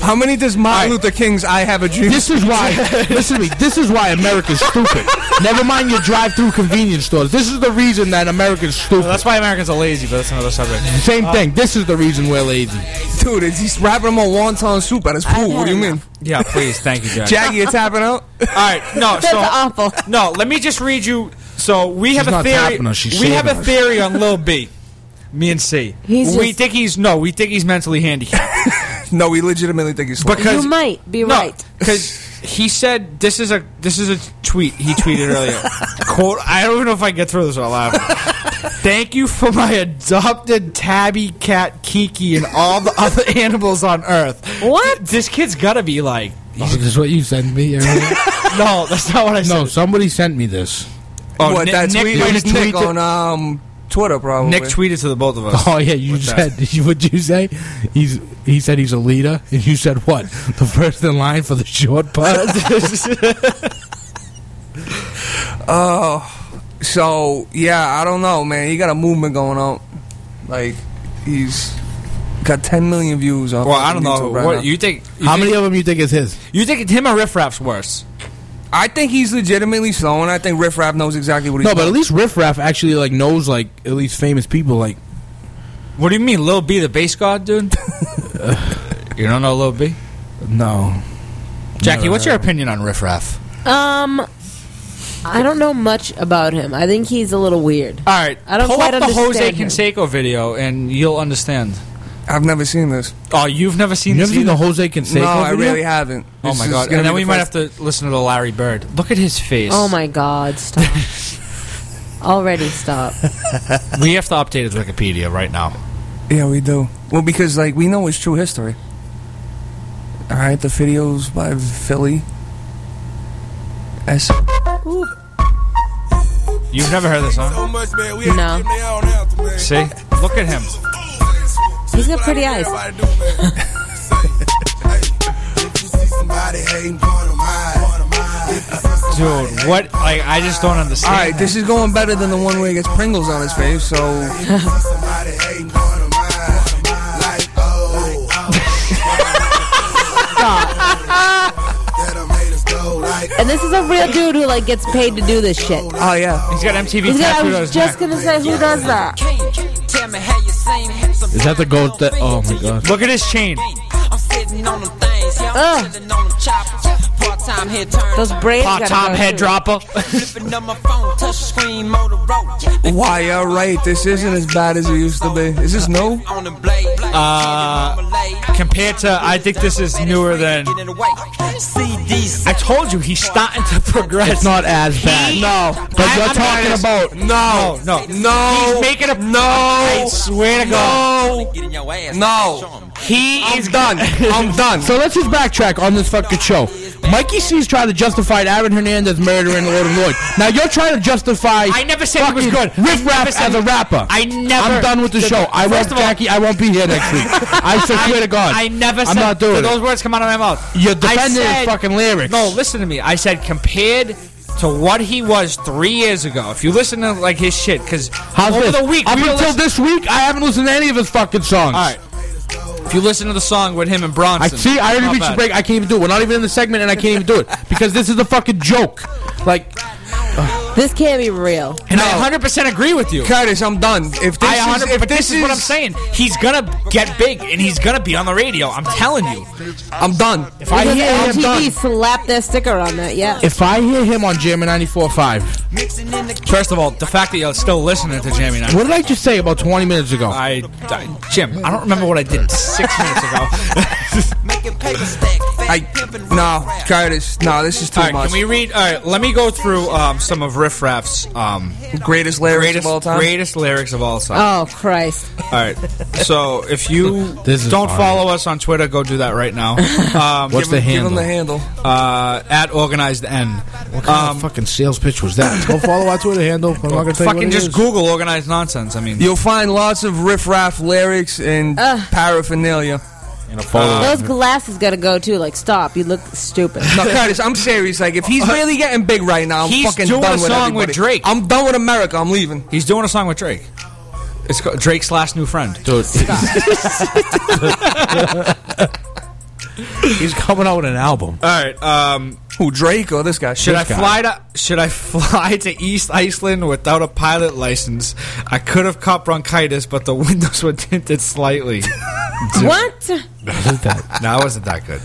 How many does Martin Alright. Luther King's "I Have a Dream"? This is why. listen to me. This is why America's stupid. Never mind your drive-through convenience stores. This is the reason that America's stupid. That's why Americans are lazy, but that's another subject. Same uh, thing. This is the reason we're lazy. Dude, is he's wrapping him on wonton soup at his pool? What do you mean? Yeah, please, thank you, Jack. Jackie, it's happening. All right, no, That's so awful. no. Let me just read you. So we have a theory. us, she's we have a theory on Lil B. Me and C. He's we just- think he's no. We think he's mentally handicapped No, we legitimately think he's slow. because you might be no, right. because he said this is a this is a tweet he tweeted earlier. Quote: I don't even know if I can get through this without laughing. Thank you for my adopted tabby cat Kiki and all the other animals on Earth. What? This kid's gotta be like. Oh, this is what you sent me. earlier? No, that's not what I said. no, somebody sent me this. Oh, what Nick- that Nick tweet? tweeted- It was Nick on um Twitter, probably. Nick tweeted to the both of us. Oh yeah, you What's said what you say? He's he said he's a leader, and you said what? The first in line for the short putt. Oh, so yeah, I don't know, man. He got a movement going on. Like he's got 10 million views on. Well, I don't fucking know. Right what now. you think? You How think, many of them you think is his? You think him or Riff Raff's worse? I think he's legitimately slow, and I think Riff Raff knows exactly what he's No, but at least Riff Raff actually like knows like at least famous people. Like What do you mean, Lil B, the Based God, dude? you don't know Lil B? no, Jackie, Never what's your opinion on Riff Raff? Um, I don't know much about him. I think he's a little weird. All right, I don't pull quite up the Jose him. Canseco video and you'll understand. I've never seen this. Oh, you've never seen you this never seen the? Jose Canseco no, I video? really haven't. Oh This my god! And then we the might have to listen to the Larry Bird. Look at his face. Oh my god, stop. Already stop. We have to update his Wikipedia right now. Yeah, we do. Well, because like we know it's true history. All right, the videos by Philly. S. You've never heard this song? So much, man. We No. have to give their own answer, man. See, look at him. He's got pretty eyes. Everybody do, man. Say, hey, if you see somebody hating, point 'em out. If you see somebody Dude, what? Like, I just don't All understand. right, this is going better than the one where he gets Pringles on his face. So somebody hating, point 'em out. Like, oh. That them haters go like, oh. And this is a real dude who like gets paid to do this shit. oh yeah, He's got MTV He's got, I tattooed was just neck. gonna say, who does that? Is that the goat that? Oh my god! Look at his chain. I'm sitting on them things. Yeah, Ugh. I'm sitting on them choppers. Part-time head. Those braids Pop gotta Tom go, head too. dropper. Flipping up my phone, touch screen, Motorola. why you're right. This isn't as bad as it used to be. Is this new? On the blade. Uh, compared to, I think this is newer than. Getting I told you he's starting to progress. It's not as bad. No, but I- you're I'm talking honest. about No, No, no, He's making a no. I swear to God, No, Getting no. He I'm is done. I'm done. So let's just backtrack on this fucking show. Mikey C's trying to justify Aaron Hernandez murdering Odin Lloyd. Now you're trying to justify. I never said he was good. I Riff never Raff said- as a rapper. I never. I'm done with the show. I won't, all- Jackie. I won't be here next week. I swear to God. I never said I'm not doing did those it. words come out of my mouth. You're I defending his said- fucking lyrics. No, listen to me. I said compared to what he was three years ago. If you listen to like his shit, because How's over this? the week, Up we until listen- this week, I haven't listened to any of his fucking songs. All right. If you listen to the song with him and Bronson, I see. I already reached the break. I can't even do it. We're not even in the segment, and I can't even do it because this is a fucking joke. Like, This can't be real. And I 100% agree with you. Curtis, I'm done. If this I is, if but this this is what I'm saying. He's gonna get big and he's gonna be on the radio. I'm telling you. I'm done. If I Because hear him, MTV slapped their sticker on that, yeah. if I hear him on Jammin' 94.5, First of all, the fact that you're still listening to Jamie Knight. what did I just say about 20 minutes ago? I, I, Jim, I don't remember what I did six minutes ago. I no, Curtis. No, this is too all right, much. can we read? All right, let me go through um, some of Riff Raff's um, greatest lyrics greatest, of all time. greatest lyrics of all time. Oh, Christ. All right, so if you This don't fine. follow us on Twitter, go do that right now. Um, What's give the him, give handle? him the handle. uh, at organized N. What kind of fucking sales pitch was that? Go follow our Twitter handle. I'm not gonna tell you what Fucking just is. Google organized nonsense. I mean, You'll find lots of riff raff lyrics and paraphernalia. In a photo. Those glasses gotta go too. Like, stop. You look stupid. No, Curtis, I'm serious. Like, if he's really getting big right now, I'm He's fucking doing done a with song with everybody. Drake. I'm done with America. I'm leaving. he's doing a song with Drake. It's called Drake's last new friend. Dude, he's coming out with an album. All right. Um, Who, Drake or this guy? should I guy. fly to Should I fly to East Iceland without a pilot license? I could have caught bronchitis, but the windows were tinted slightly. what? no, it wasn't that good.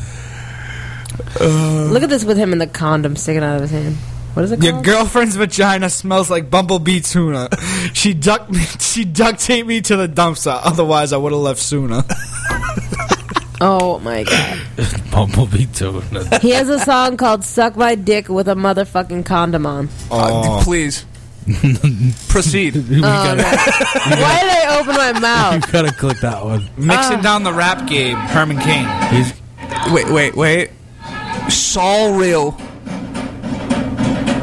Uh, Look at this with him in the condom sticking out of his hand. What is it Your girlfriend's vagina smells like bumblebee tuna. She ducked me. She duct taped me to the dumpster. Otherwise, I would have left sooner. Oh my god. Bumblebee too. He has a song called Suck My Dick with a motherfucking condom on. Uh, please. Proceed. Oh, no. Why did I open my mouth? you mouth? gotta click that one. Mixing down the rap game. Herman Cain. He's Wait, wait, wait. Saul Real.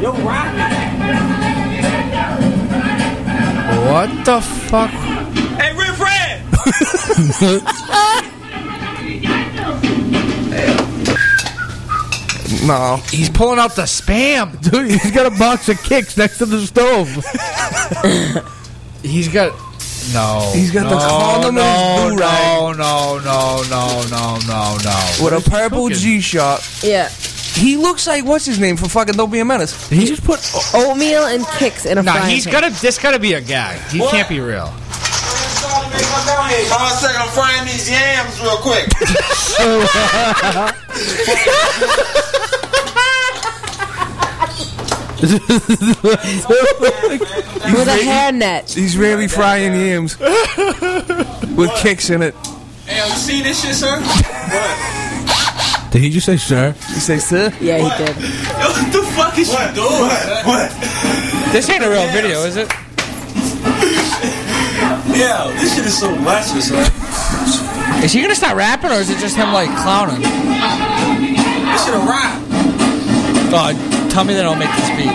Yo, what the fuck? Hey, Riff Red! No. He's pulling out the spam. dude. He's got a box of kicks next to the stove. He's got. No. He's got the condom in no, his do-rag. no, no, no, no, no, no, no. With a purple G-Shock. Yeah. He looks like what's his name from fucking Don't Be a Menace. He just put. Oatmeal and kicks in a Nah, frying he's pan. gotta. This gotta be a gag. He can't be real. Hold on a second, I'm frying these yams real quick. with a hairnet. He's really frying yams with kicks in it. hey, you see this shit, sir? What? Did he just say sir? You say, sir? Yeah, he did. Yo, what the fuck is you doing? What? What? This ain't a real video, is it? Yeah, this shit is so luscious, sir. Is he gonna start rapping, or is it just him like clowning? This shit a rap. Oh, tell me that I'll make this beat.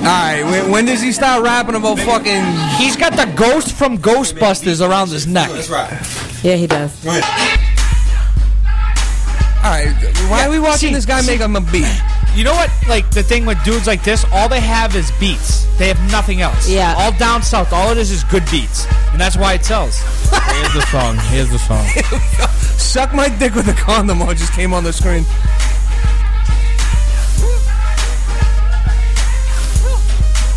Alright, when, when does he start rapping about fucking. He's got the ghost from Ghostbusters around his neck. Let's rap. Yeah, he does. Go ahead. Alright, why are we watching see- this guy make him a beat? You know what? Like the thing with dudes like this, all they have is beats. They have nothing else. Yeah. All down south, all it is is good beats, and that's why it sells. Here's the song. Here's the song. Suck my dick with a condom or just came on the screen.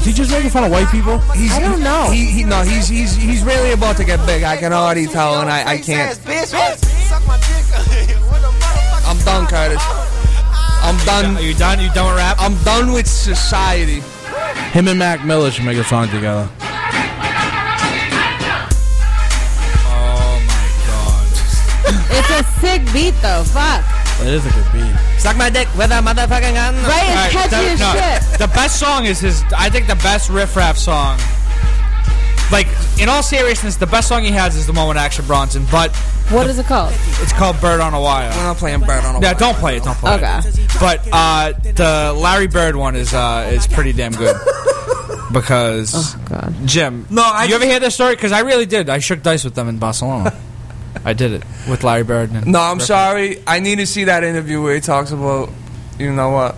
Is he just making fun of white people? He's, I don't know. He, he, no, he's, he's, he's really about to get big. I can already tell, and I, I can't. I'm done, Curtis. I'm done. Are you done? You done with rap? I'm done with society. Him and Mac Miller should make a song together. Oh my god. It's a sick beat though. Fuck. That is a good beat. Suck my dick with a motherfucking gun. Right? It's Alright, catchy as no, shit. The best song is his. I think the best riff raff song. Like in all seriousness, the best song he has is the one with Action Bronson, but What is it called? it's called "Bird on a Wire." We're not playing Bird on a Wire. Yeah, don't play it. Don't play Okay. it. Okay. But uh, the Larry Bird one is uh, is pretty damn good. because Oh God. Jim. No, I you ever hear this story? Because I really did. I shook dice with them in Barcelona. I did it with Larry Bird. And No, I'm sorry. I need to see that interview where he talks about, you know what?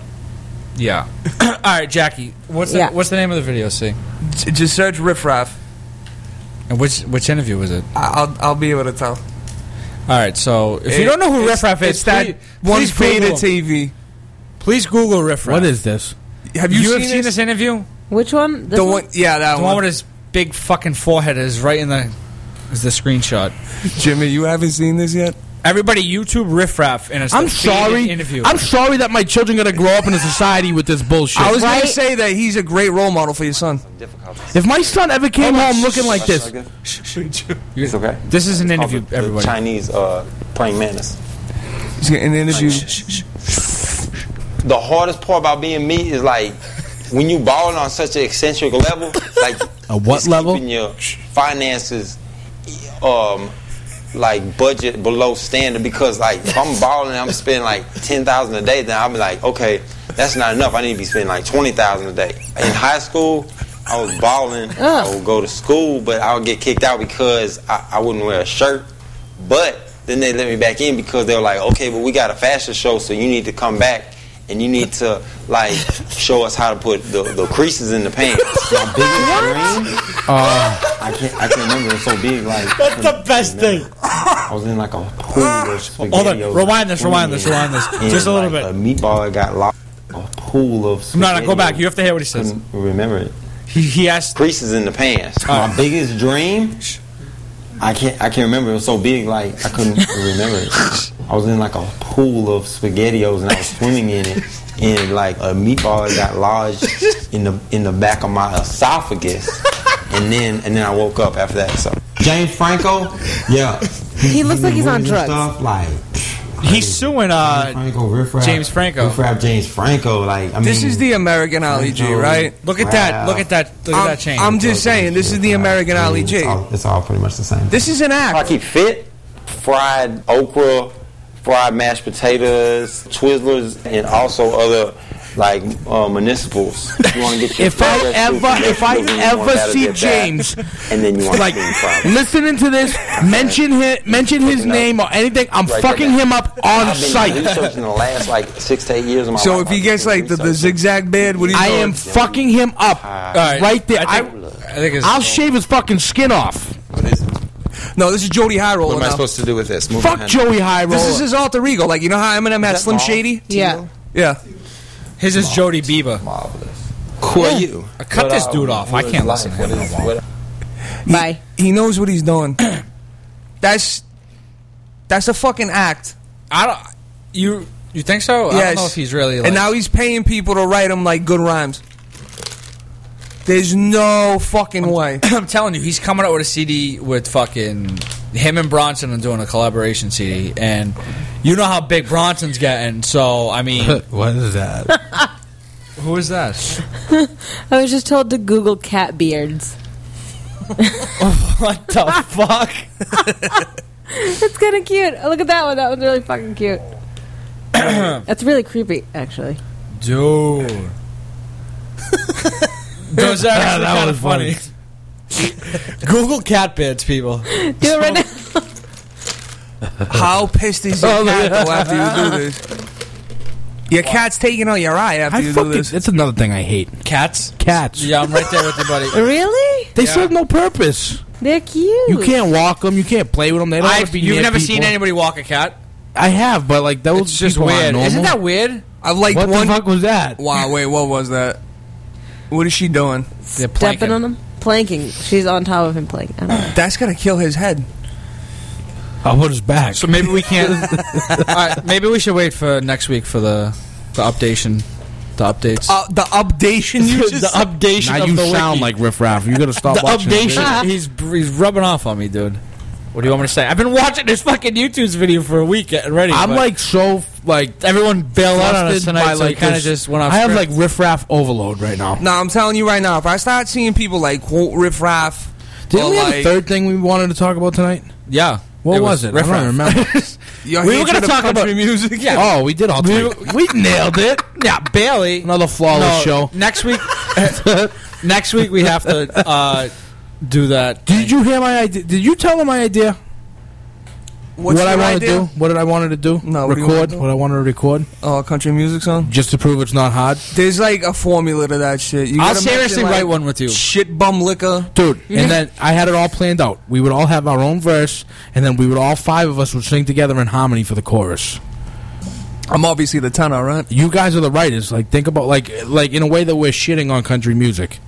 Yeah. All right, Jackie. What's the, what's the name of the video? See. J- just search Riff Raff. And which which interview was it? I- I'll I'll be able to tell. All right. So if you It- don't know who it's- Riff Raff is, it's that please, one please Vader Google him. TV. Please Google Riff Raff. What is this? Have you, you seen, have seen this interview? Which one? This The one, yeah, that The one. one with his big fucking forehead is right in the is the screenshot. Jimmy, you haven't seen this yet. Everybody, YouTube Riff Raff, and it's I'm sorry. interview. I'm sorry that my children gonna grow up in a society with this bullshit. I was Right? gonna say that he's a great role model for your son. if my son ever came home looking like this, It's okay. this is an interview. The Everybody, Chinese uh, praying mantis. He's getting interviewed. The hardest part about being me is like when you balling on such an eccentric level, like A what level? Your finances, um, like budget below standard because like if I'm balling and I'm spending like ten thousand a day, then I'll be like, okay, that's not enough. I need to be spending like twenty thousand a day. In high school, I was balling. I would go to school, but I would get kicked out because I, I wouldn't wear a shirt. But then they let me back in because they were like, okay, but we got a fashion show, so you need to come back and you need to like show us how to put the, the creases in the pants. My biggest dream, uh, I can't I can't remember. It's so big. Like that's the best thing. I was in like a pool of spaghetti. Hold on, rewind this, rewind this, rewind this, just a little bit. A meatball that got locked. A pool of. No, no, go back. You have to hear what he says. Couldn't remember it. He, he asked. Creases in the pants. My biggest dream. I can't. I can't remember. It was so big, like I couldn't remember it. I was in like a pool of spaghettios, and I was swimming in it, and like a meatball that got lodged in the in the back of my esophagus, and then and then I woke up after that. So James Franco, yeah, He looks like he's on drugs. Stuff, like He's suing uh, Franco, Riff Raff, James Franco. Riff Raff, James Franco. Like I mean, This is the American Ali G, right? Look at that! Look at that! Look at I'm, that chain. I'm just saying, this is the American Ali It's G. all, it's all pretty much the same. This is an act. I keep fit, fried okra, fried mashed potatoes, Twizzlers, and also other like uh, municipals. You want to get your If I ever- if I vegetables, and you ever want that or see get that, James, and then you want like like, listening to this, mention his, mention his name or anything, I'm Right, fucking right. him up on I've been site. researching the last like six to eight years of my So life. if he I've gets like the, the zigzag beard, what are you I doing? am fucking him up right. right there. I I, think, I think it's. I'll shave his fucking skin off. No, this is Jody High Roller What am I now. supposed to do with this? Move Fuck my hand. Joey High This is Roller. his alter ego. Like you know how Eminem had that Slim Maul? Shady? Yeah. Yeah. His is Jody Bieber. Who are you? I cut this dude off. I can't listen to him no more. Bye. He knows what he's doing. that's that's a fucking act. I don't. You you think so? I don't Yes. know if he's really. Like, and now he's paying people to write him like good rhymes. There's no fucking way. I'm telling you, he's coming out with a CD with fucking him and Bronson are doing a collaboration CD, and you know how big Bronson's getting. So I mean, what is that? who is that? I was just told to Google cat beards. what the fuck? It's kind of cute. Look at that one. That one's really fucking cute. That's really creepy, actually. Dude. Those ah, are Yeah, that kind was of funny. Google cat beds, people. Do it right now. How pissed is your Oh, cat though after you do this? Your cat's taking out your eye after I you do fucking, this. that's another thing I hate. Cats? Cats. Yeah, I'm right there with you, buddy. Really? They Yeah. serve no purpose. They're cute. You can't walk them. You can't play with them. They don't I've, be you've never people. seen anybody walk a cat? I have, but like those It's just weird. Isn't that weird? I've liked what one. the fuck was that? Wow, wait, what was that? What is she doing? They're Stepping on him? Planking. She's on top of him planking. I don't know. That's gonna kill his head. I'll put his back. So maybe we can't. All right, maybe we should wait for next week for the the updation, the updates. Uh, the updation you just the updation now of you the sound wiki. like Riff Raff. You gotta stop the watching. this updation. he's he's rubbing off on me, dude. What do you want me to say? I've been watching this fucking YouTube's video for a week getting ready. I'm but like so like everyone bailed out on us tonight, by, so like kind of just went off. I have script. like Riff Raff overload right now. No, I'm telling you right now. If I start seeing people like quote riff raff, Didn't or we have a third thing we wanted to talk about tonight? yeah. What It was, it? Riff I don't remember. we were hatred gonna of talk country about- music. Yeah. Oh, we did all three. we nailed it. Yeah, Bailey. Another flawless No, show. Next week, next week we have to uh, do that. Did you hear my idea? Did you tell him my idea? What's what I your want to do? What did I wanted to do? No, what do you wanna record. do? What I wanted to record, Oh, a country music song. just to prove it's not hard, There's like a formula to that shit. You I'll seriously mention, write one with you. Shit bum liquor. dude. And then I had it all planned out. We would all have our own verse, and then we would all five of us would sing together in harmony for the chorus. I'm obviously the tenor, right? You guys are the writers. Like think about like like in a way that we're shitting on country music.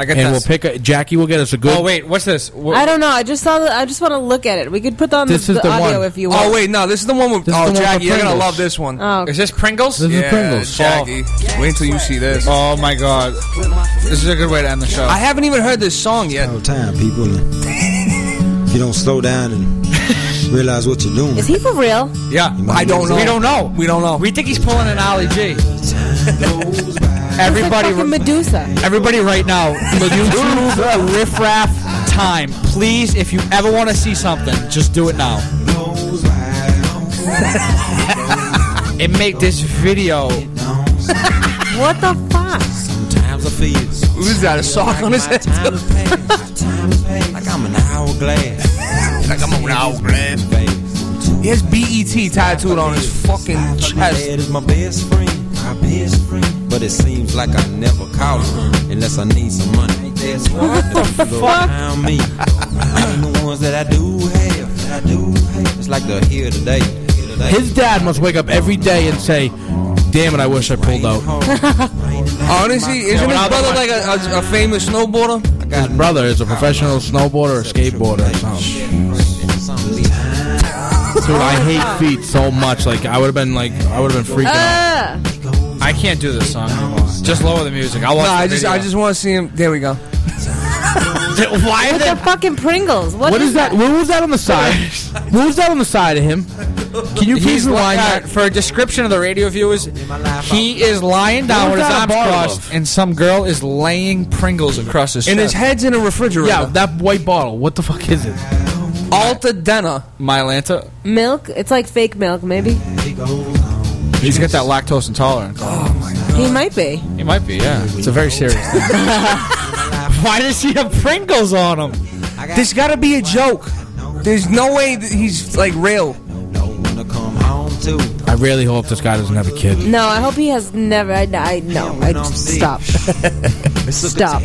I got and this. we'll pick a Jackie will get us a good. oh wait, what's this? Wh- I don't know. I just saw. The, I just want to look at it. We could put on the, is the the audio one. if you want. Oh wait, no, this is the one with. This is oh, the one with Jackie, you're gonna Pringles. love this one. Oh, Is this Pringles? This is Pringles. Jackie. Wait until you see this. Oh my god, this is a good way to end the show. I haven't even heard this song yet. All time, people. And if you don't slow down and realize what you're doing, is he for real? yeah, I don't know. We don't know. We don't know. We think he's pulling an Ali G. Everybody, It's like Medusa. everybody, right now, YouTube riff raff time. Please, if you ever want to see something, just do it now. and make this video. What the fuck? sometimes I feel Who's that? A sock on his head? like I'm an hourglass. like I'm an hourglass. He has BET tattooed on his fucking My chest. Dad is my best friend, my best friend. But it seems like I never call him unless I need some money. That's why the people around me. I'm the ones that I do have, that I do have. It's like the here today. Here today. His dad must wake up every day and say, "Damn it, I wish I pulled out." Honestly, isn't his brother like a, a, a famous snowboarder? His brother is a professional snowboarder or skateboarder or something. Dude, I hate feet so much. Like I would have been like I would have been freaking out. Uh, I can't do this song anymore. Just lower the music. I'll watch No, the I just video. I just want to see him. There we go. Why with the fucking Pringles. What, What is that? What was that on the side? what was that on the side of him? Can you please He's rewind lying that? for a description of the radio viewers. He is lying down What with was his that arms a bottle crossed, of? and some girl is laying Pringles across his And his chest. head's in a refrigerator. Yeah, that white bottle. What the fuck is it? Alta Dena. Mylanta. milk? It's like fake milk, maybe. He's got that lactose intolerant. He might be. He might be. Yeah, it's a very serious thing. Why does he have Pringles on him? There's got to be a joke. There's no way that he's like real. Wanna come home too. I really hope this guy doesn't have a kid. No, I hope he has never. I, I no. I just stop. Stop.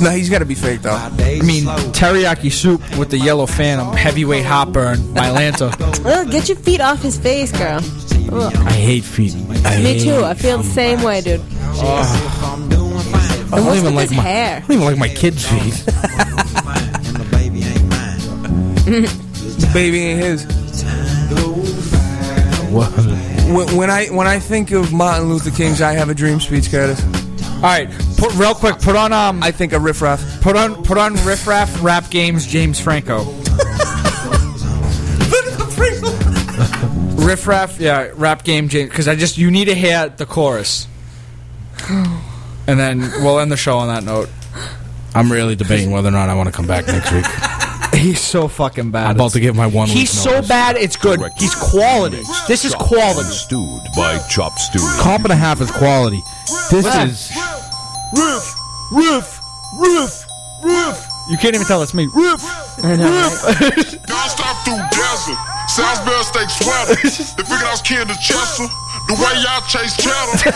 No, he's got to be fake though. I mean, teriyaki soup with the yellow phantom, heavyweight heartburn, Mylanta. Ugh, get your feet off his face, girl. Ugh. I hate feet. I Me hate too. I feel the same way, dude. I don't what's even with like his my. hair? I don't even like my kids' feet. The baby ain't mine. Baby ain't his. What? When, when I when I think of Martin Luther King's "I Have a Dream" speech, Curtis, All right, put real quick. Put on um. I think of Riff Raff. Put on put on Riff Raff Rap Games James Franco. Riff Raff, yeah, Rap Game James. Because I just you need to hear the chorus, and then we'll end the show on that note. I'm really debating whether or not I want to come back next week. He's so fucking bad. I'm about to give my one. He's so notice. bad, it's good. He's quality. This is quality. Stewed by Chop Stew. Comp and a half is quality. This What? is Riff, Riff, Riff, Riff. You can't even tell it's me. Roof, I know. roof. Y'all stop through desert. Salisbury steak sweater. they figured I was kin to Chester. The way y'all chase cheddar.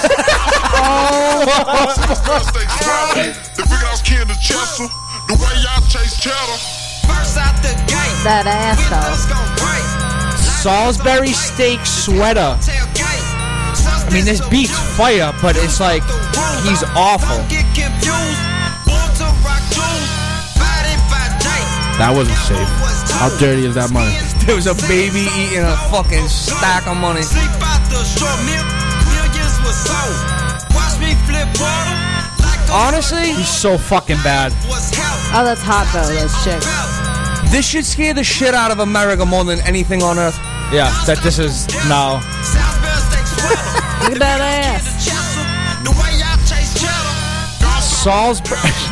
Salisbury steak sweater. They figured I was kin to Chester. The way y'all chase cheddar. First out the gate. That ass though. Salisbury steak sweater. I mean, this beat's fire, but it's like he's awful. Get confused. Born to rock tunes. Body by day. that wasn't safe. How dirty is that money? There was a baby eating a fucking stack of money. Sleep out the short milk. Millions was sold. Watch me flip water. Honestly, He's so fucking bad. Oh, that's hot though. Those chicks. this should scare the shit out of America more than anything on earth. Yeah, that this is now. Salisbury steak sweater. Look at that ass. Chester. The way y'all chase cheddar. Salisbury.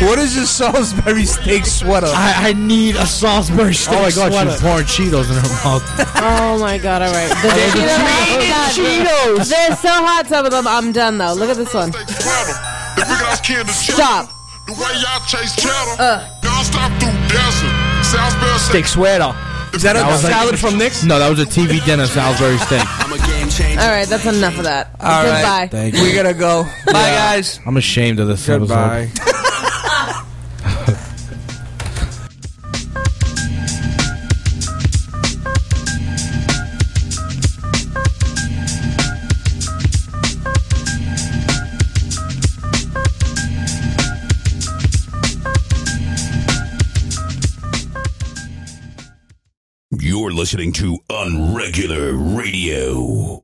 What is this Salisbury steak sweater? I, I need a Salisbury steak Oh my god, sweater. she's pouring Cheetos in her mouth. Oh my god! All right, the Those are Cheetos. Cheetos. They're so hot. Some of them. I'm done though. Look at this one. Stop. The way y'all chase cheddar, Uh. non-stop through desert. Salisbury Steak sweater. Is that a That was like- salad from Nick's? No, that was a TV dinner Salisbury steak. All right, that's enough of that. All right. Goodbye. Thank you. We gotta go. Bye, guys. I'm ashamed of this Goodbye. Listening to Unregular Radio.